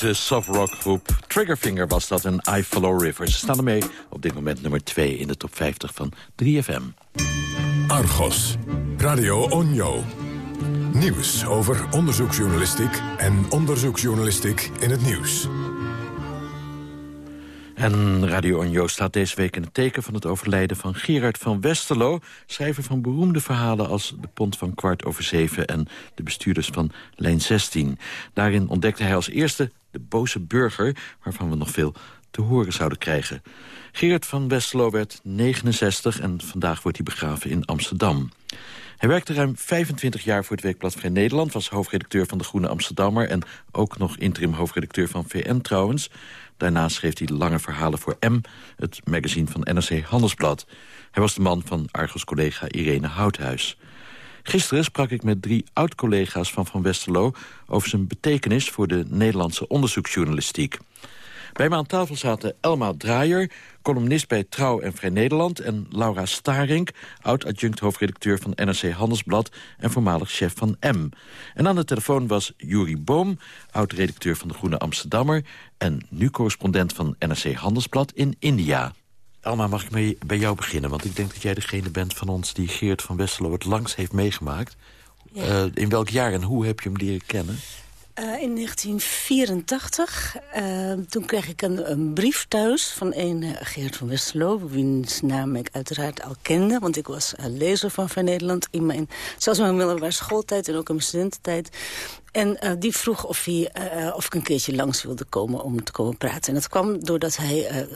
Belgische soft-rock-groep Triggerfinger was dat en I Follow Rivers. Ze staan ermee op dit moment nummer 2 in de top 50 van 3FM. Argos, Radio Onjo. Nieuws over onderzoeksjournalistiek en onderzoeksjournalistiek in het nieuws. En Radio Onjo staat deze week in het teken van het overlijden van Gerard van Westerlo... schrijver van beroemde verhalen als De Pont van Kwart over Zeven... en De Bestuurders van Lijn 16. Daarin ontdekte hij als eerste de boze burger... waarvan we nog veel te horen zouden krijgen. Gerard van Westerlo werd 69 en vandaag wordt hij begraven in Amsterdam. Hij werkte ruim 25 jaar voor het Weekblad Vrij Nederland... was hoofdredacteur van De Groene Amsterdammer... en ook nog interim hoofdredacteur van VN trouwens. Daarna schreef hij lange verhalen voor M, het magazine van NRC Handelsblad. Hij was de man van Argos-collega Irene Houthuis. Gisteren sprak ik met drie oud-collega's van Van Westerlo... over zijn betekenis voor de Nederlandse onderzoeksjournalistiek. Bij me aan tafel zaten Elma Draaier, columnist bij Trouw en Vrij Nederland... en Laura Starink, oud-adjunct hoofdredacteur van NRC Handelsblad... en voormalig chef van M. En aan de telefoon was Juri Boom, oud-redacteur van De Groene Amsterdammer... en nu correspondent van NRC Handelsblad in India. Elma, mag ik mee, bij jou beginnen? Want ik denk dat jij degene bent van ons die Geert van Westerlo het langst heeft meegemaakt. Uh, in welk jaar en hoe heb je hem leren kennen? Uh, in 1984, uh, toen kreeg ik een, een, brief thuis van een uh, Geert van Westerlo... wiens naam ik uiteraard al kende, want ik was lezer van Van Nederland... In mijn, zelfs mijn middelbare schooltijd en ook in mijn studententijd. En die vroeg of, hij, of ik een keertje langs wilde komen om te komen praten. En dat kwam doordat hij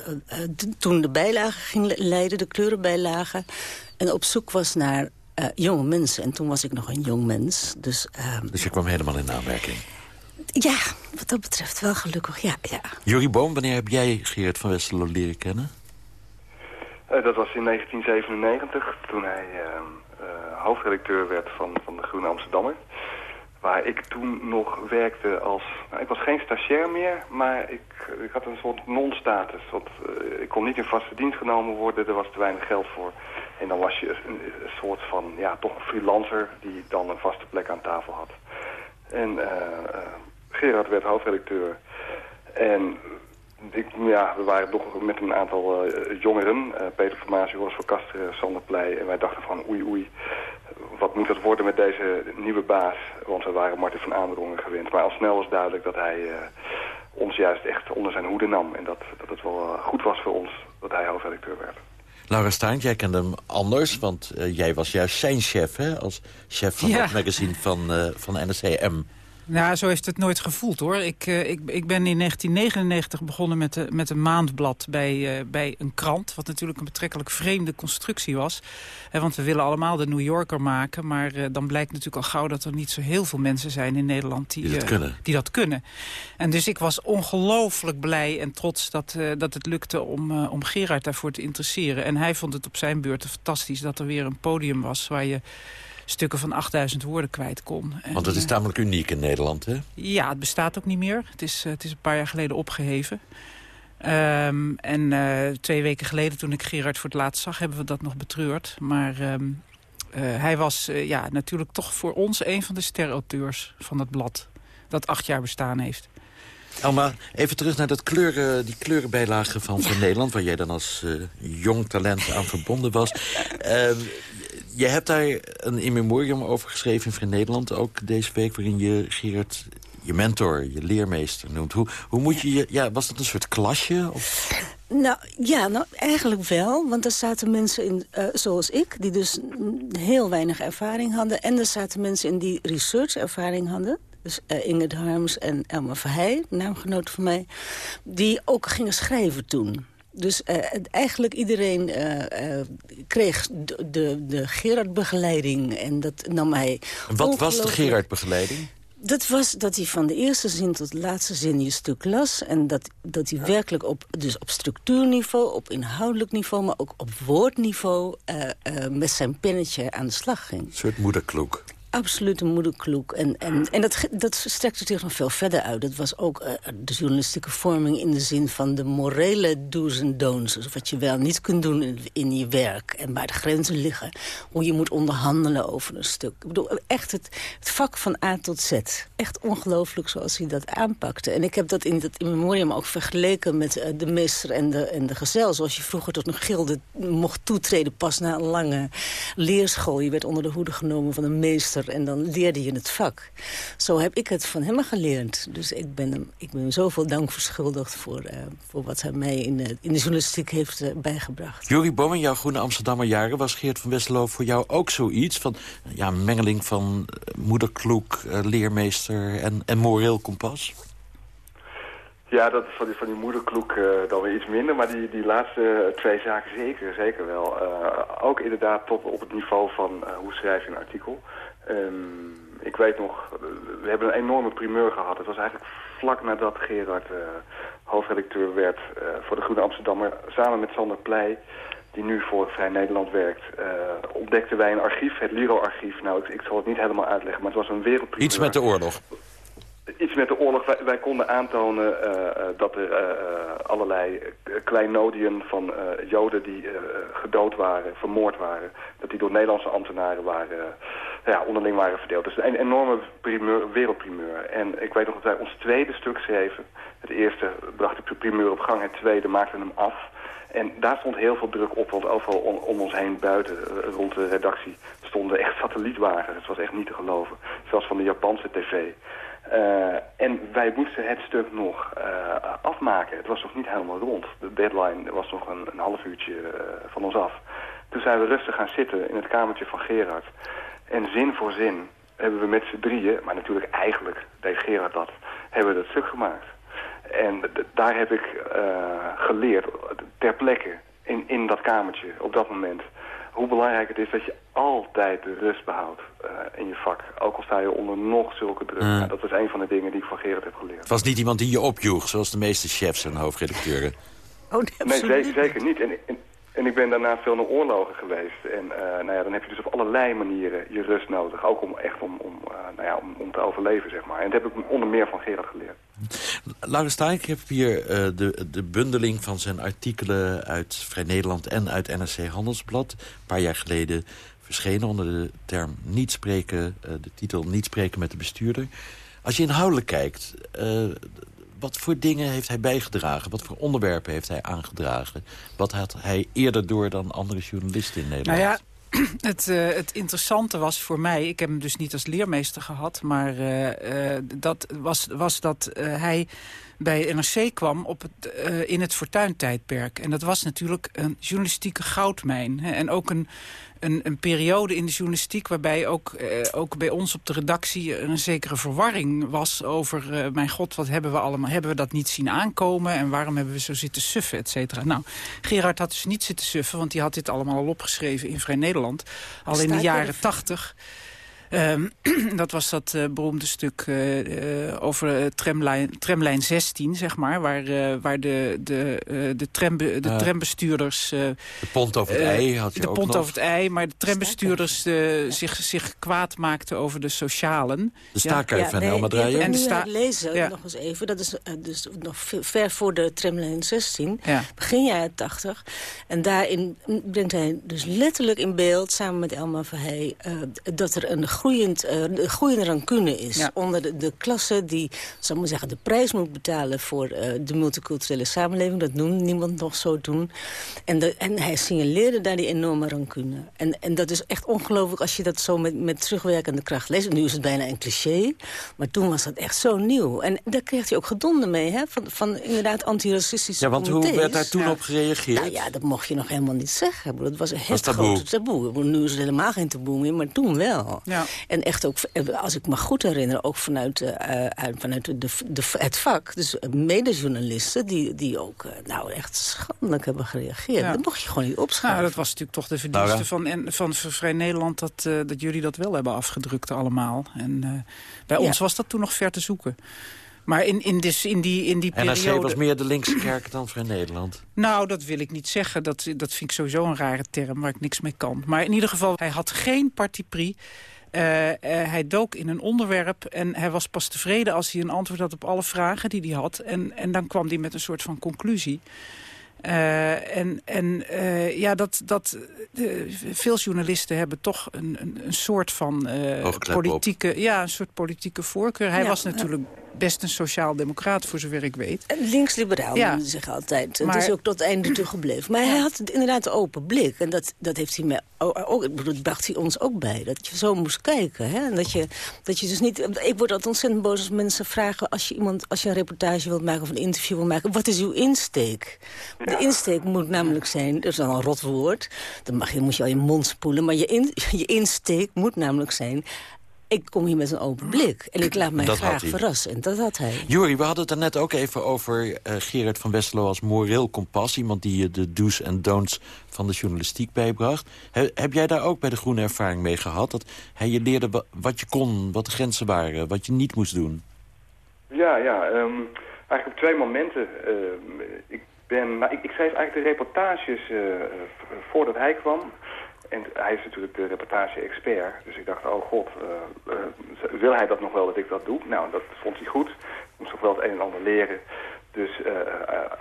toen de bijlagen ging leiden, de kleurenbijlagen... en op zoek was naar jonge mensen. En toen was ik nog een jong mens. Dus, ehm, dus je kwam helemaal in aanmerking? Ja, wat dat betreft wel gelukkig, ja. ja. Jurie Boom, wanneer heb jij Geert van Westerlo leren kennen? Uh, dat was in 1997, toen hij uh, uh, hoofdredacteur werd van, van de Groene Amsterdammer. Waar ik toen nog werkte als... Nou, ik was geen stagiair meer, maar ik, ik had een soort non-status. Want ik kon niet in vaste dienst genomen worden, er was te weinig geld voor. En dan was je een, een soort van, ja, toch een freelancer die dan een vaste plek aan tafel had. En Gerard werd hoofdredacteur. En ja, we waren toch met een aantal uh, jongeren. Peter Vermaas, Joris van Kasteren, Sander Pleij. En wij dachten van oei oei, wat moet het worden met deze nieuwe baas? Want we waren Martin van Amerongen gewend. Maar al snel was duidelijk dat hij ons juist echt onder zijn hoede nam. En dat, dat het wel goed was voor ons dat hij hoofdredacteur werd. Laura Staant, jij kende hem anders, want jij was juist zijn chef, hè? Als chef van ja. het magazine van, van NRCM. Nou, zo heeft het nooit gevoeld, hoor. Ik, uh, ik, ik ben in 1999 begonnen met, de, met een maandblad bij, uh, bij een krant... wat natuurlijk een betrekkelijk vreemde constructie was. Want we willen allemaal de New Yorker maken... maar uh, dan blijkt natuurlijk al gauw dat er niet zo heel veel mensen zijn in Nederland... die, die, dat, kunnen. die dat kunnen. En dus ik was ongelooflijk blij en trots dat, dat het lukte om, om Gerard daarvoor te interesseren. En hij vond het op zijn beurt fantastisch dat er weer een podium was... waar je stukken van 8000 woorden kwijt kon. Want dat is tamelijk uniek in Nederland, hè? Ja, het bestaat ook niet meer. Het is, het is een paar jaar geleden opgeheven. Um, en uh, twee weken geleden, toen ik Gerard voor het laatst zag... hebben we dat nog betreurd. Maar um, uh, hij was uh, ja, natuurlijk toch voor ons... een van de ster-auteurs van het blad. Dat acht jaar bestaan heeft. Elma, even terug naar dat kleuren, die kleurenbijlage van, van Nederland... waar jij dan als jong talent aan verbonden was. Je hebt daar een in memoriam over geschreven in Vrij Nederland... ook deze week, waarin je Gerard je mentor, je leermeester noemt. Hoe, hoe moet je je... Ja, was dat een soort klasje? Of? Nou, ja, nou, eigenlijk wel. Want er zaten mensen in, uh, zoals ik, die dus heel weinig ervaring hadden. En er zaten mensen in die research-ervaring hadden. Dus uh, Harms en Elma Verheij, naamgenoten van mij. Die ook gingen schrijven toen. Dus uh, eigenlijk iedereen uh, uh, kreeg de, de, de Gerard-begeleiding. En dat nam hij... Wat was de Gerard-begeleiding? Dat was dat hij van de eerste zin tot de laatste zin je stuk las. En dat, dat hij werkelijk op, dus op structuurniveau, op inhoudelijk niveau... maar ook op woordniveau met zijn pennetje aan de slag ging. Een soort moederkloek. Absoluut een moederkloek. En, en, en dat, dat strekte zich nog veel verder uit. Dat was ook uh, de journalistieke vorming in de zin van de morele do's en don'ts. Dus wat je wel niet kunt doen in, in, je werk. En waar de grenzen liggen. Hoe je moet onderhandelen over een stuk. Ik bedoel, echt het, het vak van A tot Z. Echt ongelooflijk zoals hij dat aanpakte. En ik heb dat in dat in memoriam ook vergeleken met uh, de meester en de, en de gezel. Zoals je vroeger tot een gilde mocht toetreden pas na een lange leerschool. Je werd onder de hoede genomen van een meester en dan leerde je het vak. Zo heb ik het van hem geleerd. Dus ik ben hem, ik ben hem zoveel dank verschuldigd voor, uh, voor wat hij mij in, uh, in de journalistiek heeft uh, bijgebracht. Jurie Boom, in jouw Groene Amsterdammer jaren was Geert van Westerlo voor jou ook zoiets? Van ja, een mengeling van moederkloek, leermeester en, en moreel kompas? Ja, dat is van die, van die moederkloek uh, dan weer iets minder. Maar die, die laatste twee zaken zeker, zeker wel. Uh, ook inderdaad tot op het niveau van uh, hoe schrijf je een artikel. Um, ik weet nog, we hebben een enorme primeur gehad. Het was eigenlijk vlak nadat Gerard hoofdredacteur werd voor de Groene Amsterdammer. Samen met Sander Pleij, die nu voor Vrij Nederland werkt, ontdekten wij een archief, het Liro-archief. Nou, ik, ik zal het niet helemaal uitleggen, maar het was een wereldprimeur. Iets met de oorlog. Iets met de oorlog. Wij, wij konden aantonen dat er allerlei kleinodien van joden die gedood waren, vermoord waren, dat die door Nederlandse ambtenaren waren, ja, onderling waren verdeeld. Dus een enorme primeur, wereldprimeur. En ik weet nog dat wij ons tweede stuk schreven. Het eerste bracht de primeur op gang, het tweede maakte hem af. En daar stond heel veel druk op, want overal om, ons heen buiten, rond de redactie, stonden echt satellietwagens. Het was echt niet te geloven. Zelfs van de Japanse tv. Uh, en wij moesten het stuk nog uh, afmaken. Het was nog niet helemaal rond. De deadline was nog een, een half uurtje van ons af. Toen zijn we rustig gaan zitten in het kamertje van Gerard. En zin voor zin hebben we met z'n drieën, maar natuurlijk eigenlijk deed Gerard dat, hebben we dat stuk gemaakt. En daar heb ik geleerd, ter plekke, in, in dat kamertje, op dat moment hoe belangrijk het is dat je altijd de rust behoudt uh, in je vak. Ook al sta je onder nog zulke druk. Ja, dat is een van de dingen die ik van Gerard heb geleerd. Het was niet iemand die je opjoeg, zoals de meeste chefs en hoofdredacteuren. Oh, nee, zeker, zeker niet. En, en, en, ik ben daarna veel naar oorlogen geweest. En uh, nou ja, dan heb je dus op allerlei manieren je rust nodig. Ook om echt om, om, uh, nou ja, om, om te overleven, zeg maar. En dat heb ik onder meer van Gerard geleerd. Laurens Stijn, ik heb hier uh, de, de bundeling van zijn artikelen uit Vrij Nederland en uit NRC Handelsblad. Een paar jaar geleden verschenen onder de term niet spreken, de titel niet spreken met de bestuurder. Als je inhoudelijk kijkt, wat voor dingen heeft hij bijgedragen? Wat voor onderwerpen heeft hij aangedragen? Wat had hij eerder door dan andere journalisten in Nederland? Nou ja, het, uh, het, interessante was voor mij... ik heb hem dus niet als leermeester gehad... maar uh, uh, dat was, was dat hij bij NRC kwam op het, in het fortuintijdperk. En dat was natuurlijk een journalistieke goudmijn. Hè, en ook een, een, een, periode in de journalistiek... waarbij ook, ook bij ons op de redactie een zekere verwarring was... over, mijn god, wat hebben we allemaal... hebben we dat niet zien aankomen... en waarom hebben we zo zitten suffen, et cetera. Nou, Gerard had dus niet zitten suffen... want die had dit allemaal al opgeschreven in Vrij Nederland. Al in de jaren tachtig. Um, dat was dat uh, beroemde stuk uh, over tramlijn, tramlijn 16, zeg maar. Waar, uh, waar de, de, de, tram, de trambestuurders... de pont over het ei had je De ook pont nog. over het ei, maar de trambestuurders zich, zich kwaad maakten over de socialen. De staakerf ja, en Elma Ik heb Draaier. nu aan het lezen, ja. nog eens even. Dat is dus nog ver voor de tramlijn 16. Ja. Begin jaren 80. En daarin brengt hij dus letterlijk in beeld, samen met Elma Verheij... dat er een groeiend, uh, groeiende rancune is Ja. onder de, de klasse die, zal ik maar zeggen, de prijs moet betalen voor uh, de multiculturele samenleving. Dat noemt niemand nog zo doen. En, de, en hij signaleerde daar die enorme rancune. En, en dat is echt ongelooflijk als je dat zo met, met terugwerkende kracht leest. Nu is het bijna een cliché, maar toen was dat echt zo nieuw. En daar kreeg hij ook gedonden mee, hè? Van, van inderdaad antiracistische Ja, want hoe werd daar toen op gereageerd? Nou ja, dat mocht je nog helemaal niet zeggen. Dat was een taboe. grote taboe. Bedoel, Nu is het helemaal geen taboe meer, maar toen wel. Ja. En echt ook, als ik me goed herinner, ook vanuit, uh, uit, vanuit de, de, het vak. Dus medejournalisten die, die ook uh, nou, echt schandelijk hebben gereageerd. Ja. Dat mocht je gewoon niet opschrijven. Nou, dat was natuurlijk toch de verdienste Laura? van, en, van Vrij Nederland... Dat, uh, dat jullie dat wel hebben afgedrukt allemaal. En uh, bij Ja. ons was dat toen nog ver te zoeken. Maar in, in, dus in die, in die NRC periode... was meer de linkse kerk dan Vrij Nederland. Nou, dat wil ik niet zeggen. Dat, dat vind ik sowieso een rare term waar ik niks mee kan. Maar in ieder geval, hij had geen parti pris. Uh, uh, hij dook in een onderwerp en hij was pas tevreden als hij een antwoord had op alle vragen die hij had. En, en dan kwam hij met een soort van conclusie. Uh, en en uh, ja, dat, dat, uh, veel journalisten hebben toch een, een, een soort van politieke, ja, een soort politieke voorkeur. Hij Ja, was natuurlijk best een sociaal-democraat, voor zover ik weet. Links-liberaal Ja. zich altijd. Maar- Het is ook tot het einde toe gebleven. Maar hij had inderdaad een open blik. En dat, dat heeft hij me ook, ook, ik bedoel, dat bracht hij ons ook bij. Dat je zo moest kijken. Hè? En dat je, dat je dus niet... Ik word altijd ontzettend boos als mensen vragen... als je, iemand, als je een reportage wilt maken of een interview wilt maken... wat is uw insteek? De insteek moet namelijk zijn... dat is dan een rot woord. Dan mag je, moet je al je mond spoelen. Maar je, in, je insteek moet namelijk zijn... ik kom hier met een open blik. En ik laat mij Dat graag verrassen. En dat had hij. Juri, we hadden het er net ook even over eh, Gerard van Westerlo als moreel kompas. Iemand die je de do's en don'ts van de journalistiek bijbracht. He- heb jij daar ook bij de Groene ervaring mee gehad? Dat hij je leerde wa- wat je kon, wat de grenzen waren, wat je niet moest doen? Ja, ja. ehm, eigenlijk op twee momenten. Ehm, ik, ben, nou, ik, ik schreef eigenlijk de reportages eh, voordat hij kwam. En hij is natuurlijk de reportage-expert. Dus ik dacht, oh god, eh, eh, wil hij dat nog wel dat ik dat doe? Nou, dat vond hij goed. Ik moest nog wel het een en ander leren. Dus eh,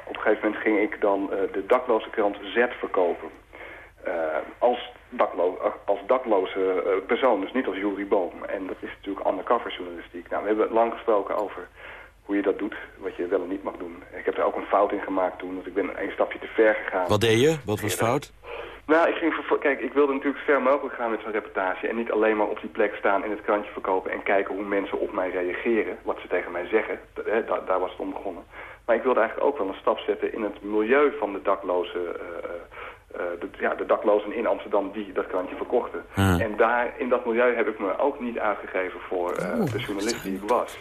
op een gegeven moment ging ik dan de dakloze krant Z verkopen. Als, daklo als dakloze persoon, dus niet als Jury Boom. En dat is natuurlijk undercover journalistiek. Nou, we hebben lang gesproken over hoe je dat doet, wat je wel en niet mag doen. Ik heb er ook een fout in gemaakt toen, want ik ben een stapje te ver gegaan. Wat deed je? Wat was fout? Nou, ik ging voor, kijk, ik wilde natuurlijk zo ver mogelijk gaan met zo'n reportage. En niet alleen maar op die plek staan in het krantje verkopen en kijken hoe mensen op mij reageren. Wat ze tegen mij zeggen. Daar, was het om begonnen. Maar ik wilde eigenlijk ook wel een stap zetten in het milieu van de daklozen. eh, eh, de, ja, de daklozen in Amsterdam die dat krantje verkochten. En daar, in dat milieu heb ik me ook niet uitgegeven voor eh, de journalist die ik was.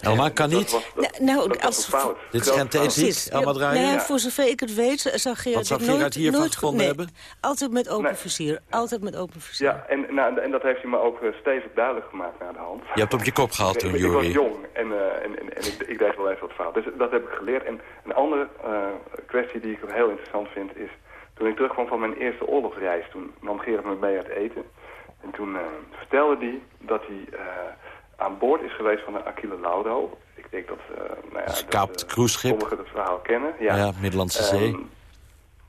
Elma, kan Dat niet? was- dat- Nou, dat als- fout. Dit geen fout. ethiek. Elma Draaier? Nou ja, voor zover ik het weet, zou Gerard Wat zou dit nooit, Gerard hiervan nooit gevonden nee, hebben? Altijd met open Nee. vizier. Altijd met open vizier. Ja, en, nou, en dat heeft hij me ook eh, stevig duidelijk gemaakt naar de hand. Je hebt op je kop gehaald toen, ik, ik was jong en, eh, en, en, en ik, ik deed wel even wat fout. Dus dat heb ik geleerd. En een andere eh, kwestie die ik heel interessant vind is... toen ik terugkwam van mijn eerste oorlogsreis... toen nam Gerard me mee uit eten. En toen eh, vertelde hij dat hij eh, aan boord is geweest van een Aquila Lauro. Ik denk dat, eh nou ja, dat, Gekaapt eh, cruiseschip. sommigen het verhaal kennen. Ja, Ja, Middellandse Zee. Ehm,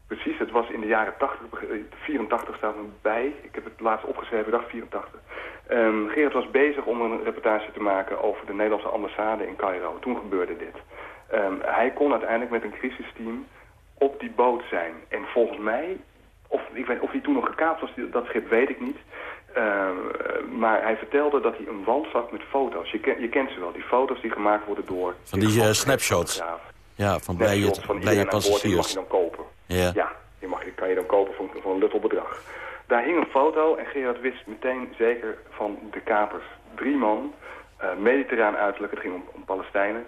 Precies, het was in de jaren 80, beg- eh, 84 staat me bij. Ik heb het laatst opgeschreven, dacht 84. Ehm Gerard was bezig om een reportage te maken over de Nederlandse ambassade in Cairo. Toen gebeurde dit. Ehm, hij kon uiteindelijk met een crisisteam op die boot zijn. En volgens mij, of ik weet of hij toen nog gekaapt was, dat schip weet ik niet. Ehm, eh, maar hij vertelde dat hij een wand zag met foto's. Je, ken- je kent ze wel, die foto's die gemaakt worden door... Van die eh, snapshots. Ja, van blije, van blije boord, die mag passagiers. je dan kopen. Ja. Ja, die, mag, die kan je dan kopen voor, voor een luttel bedrag. Daar hing een foto en Gerard wist meteen zeker van de kapers. Drie man, eh mediterraan uiterlijk, het ging om, om Palestijnen.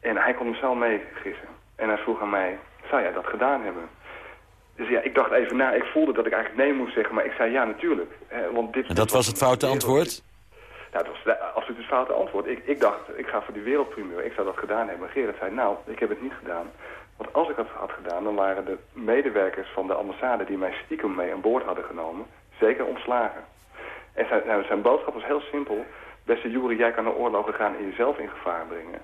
En hij kon hem zelf meegissen. En hij vroeg aan mij, zou jij dat gedaan hebben? Dus ja, ik dacht even na, ik voelde dat ik eigenlijk nee moest zeggen, maar ik zei ja, natuurlijk. Eh, want dit, En dat was het foute antwoord? nou, dat was absoluut het foute antwoord. Ik, ik dacht, ik ga voor die wereldprimeur. Ik zou dat gedaan hebben. Maar Gerard zei, nou, ik heb het niet gedaan. Want als ik dat had gedaan, dan waren de medewerkers van de ambassade... die mij stiekem mee aan boord hadden genomen, zeker ontslagen. En zijn, nou, zijn boodschap was heel simpel. Beste Juri, jij kan naar oorlogen gaan en jezelf in gevaar brengen.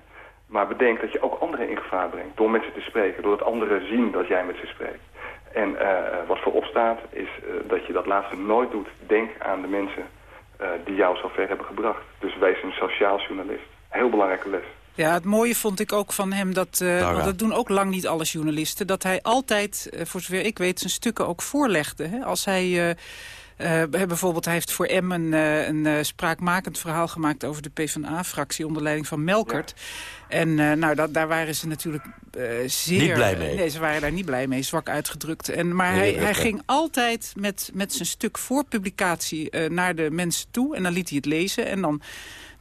Maar bedenk dat je ook anderen in gevaar brengt. Door met ze te spreken. Doordat anderen zien dat jij met ze spreekt. En eh, wat voorop staat, is eh, dat je dat laatste nooit doet. Denk aan de mensen eh, die jou zo ver hebben gebracht. Dus wees een sociaal journalist. Heel belangrijke les. Ja, het mooie vond ik ook van hem, dat, eh, Dara. want dat doen ook lang niet alle journalisten... dat hij altijd, voor zover ik weet, zijn stukken ook voorlegde. Hè? Als hij... eh, bijvoorbeeld, hij heeft voor M een, eh, een eh, spraakmakend verhaal gemaakt... over de PvdA-fractie onder leiding van Melkert. En nou, dat, daar waren ze natuurlijk zeer... Niet blij mee. Nee, ze waren daar niet blij mee, zwak uitgedrukt. En, maar Nee, hij, hij ging altijd met, met zijn stuk voor publicatie naar de mensen toe. En dan liet hij het lezen. En dan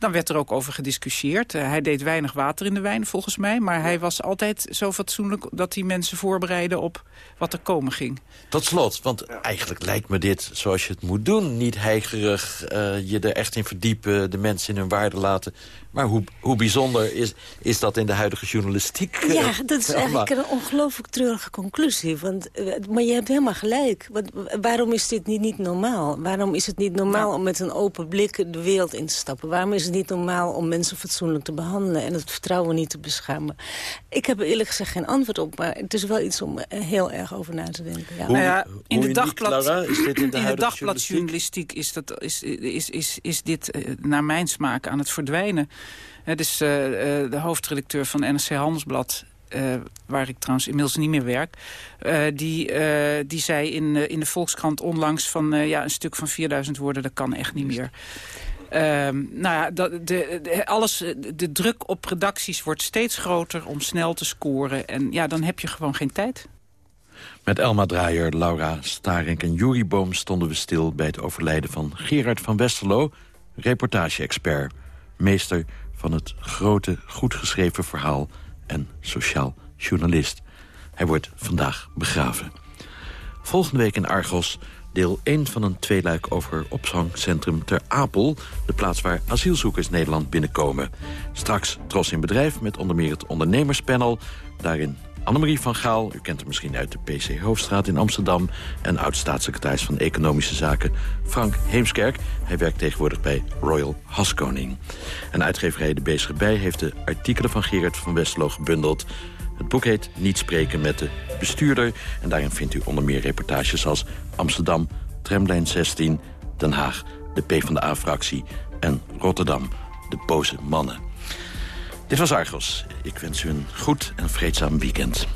dan werd er ook over gediscussieerd. hij deed weinig water in de wijn, volgens mij. Maar hij was altijd zo fatsoenlijk dat hij mensen voorbereidde op wat er komen ging. Tot slot, want eigenlijk lijkt me dit zoals je het moet doen. Niet heigerig, uh, je er echt in verdiepen, de mensen in hun waarde laten. Maar hoe, hoe bijzonder is, is dat in de huidige journalistiek? Ja, dat is eigenlijk een ongelooflijk treurige conclusie. Want, maar je hebt helemaal gelijk. Want, waarom is dit niet, niet normaal? Waarom is het niet normaal om met een open blik de wereld in te stappen? Waarom is het niet normaal om mensen fatsoenlijk te behandelen... en het vertrouwen niet te beschermen? Ik heb er eerlijk gezegd geen antwoord op, maar het is wel iets om heel erg over na te denken. Ja. Nou ja, in de dagblad, in de, dagbladjournalistiek is, dat, is, is, is, is dit naar mijn smaak aan het verdwijnen. Het is uh, de hoofdredacteur van NRC Handelsblad... Uh, waar ik trouwens inmiddels niet meer werk... Die, die zei in, in de Volkskrant onlangs van... ja, een stuk van 4000 woorden, dat kan echt niet meer. Ehm, nou ja, de, de, alles, de druk op redacties wordt steeds groter om snel te scoren. En ja, dan heb je gewoon geen tijd. Met Elma Draaier, Laura Starink en Jurie Boom stonden we stil... bij het overlijden van Gerard van Westerlo, reportage-expert. Meester van het grote, goed geschreven verhaal en sociaal journalist. Hij wordt vandaag begraven. Volgende week in Argos deel 1 van een tweeluik over opvangcentrum Ter Apel... de plaats waar asielzoekers Nederland binnenkomen. Straks Tros in Bedrijf met onder meer het ondernemerspanel. Daarin Annemarie van Gaal, u kent hem misschien uit de PC Hoofdstraat in Amsterdam... en oud-staatssecretaris van Economische Zaken Frank Heemskerk. Hij werkt tegenwoordig bij Royal Haskoning. En uitgeverij De Bezige Bij heeft de artikelen van Gerard van Westerlo gebundeld. Het boek heet Niet spreken met de bestuurder... en daarin vindt u onder meer reportages als Amsterdam, Tramlijn 16... Den Haag, de PvdA-fractie en Rotterdam, de boze mannen. Dit was Argos. Ik wens u een goed en vreedzaam weekend.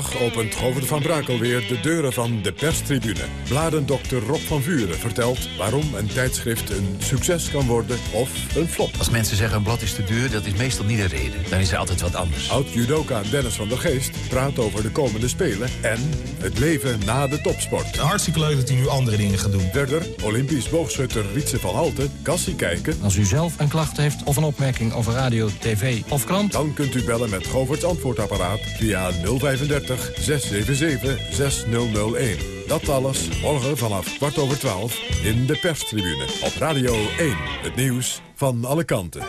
Morgenmiddag opent Govert van Brakel weer de deuren van de perstribune. Bladendokter Rob van Vuren vertelt waarom een tijdschrift een succes kan worden of een flop. Als mensen zeggen een blad is te duur, dat is meestal niet de reden. Dan is er altijd wat anders. Oud-judoka Dennis van der Geest praat over de komende Spelen en het leven na de topsport. Hartstikke leuk dat hij nu andere dingen gaat doen. Verder Olympisch boogschutter Rietse van Halten, Cassie kijken. Als u zelf een klacht heeft of een opmerking over radio, tv of krant... dan kunt u bellen met Govert's antwoordapparaat via 035 677 6001. Dat alles morgen vanaf kwart over twaalf in de perstribune op Radio 1. Het nieuws van alle kanten.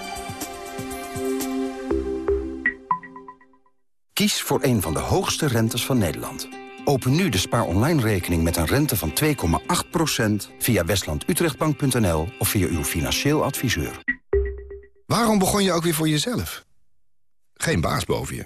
Kies voor een van de hoogste rentes van Nederland. Open nu de spaar online rekening met een rente van 2,8% via westlandutrechtbank.nl of via uw financieel adviseur. Waarom begon je ook weer voor jezelf? Geen baas boven je.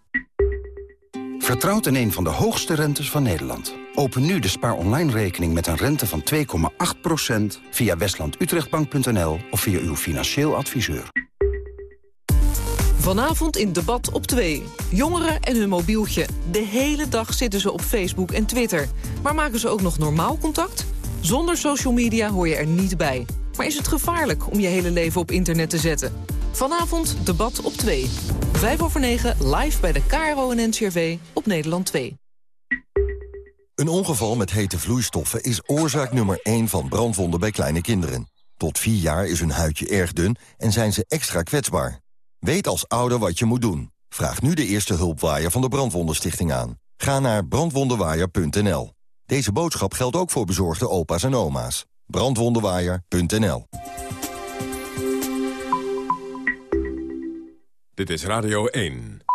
Vertrouwt in een van de hoogste rentes van Nederland. Open nu de spaar online rekening met een rente van 2,8% via westlandutrechtbank.nl of via uw financieel adviseur. Vanavond in Debat op 2. Jongeren en hun mobieltje. De hele dag zitten ze op Facebook en Twitter. Maar maken ze ook nog normaal contact? Zonder social media hoor je er niet bij. Maar is het gevaarlijk om je hele leven op internet te zetten? Vanavond Debat op 2. 5 over 9 live bij de KRO en NCRV op Nederland 2. Een ongeval met hete vloeistoffen is oorzaak nummer 1 van brandwonden bij kleine kinderen. Tot 4 jaar is hun huidje erg dun en zijn ze extra kwetsbaar. Weet als ouder wat je moet doen. Vraag nu de eerste hulpwaaier van de Brandwondenstichting aan. Ga naar brandwondenwaaier.nl. Deze boodschap geldt ook voor bezorgde opa's en oma's. Brandwondenwaaier.nl Dit is Radio 1.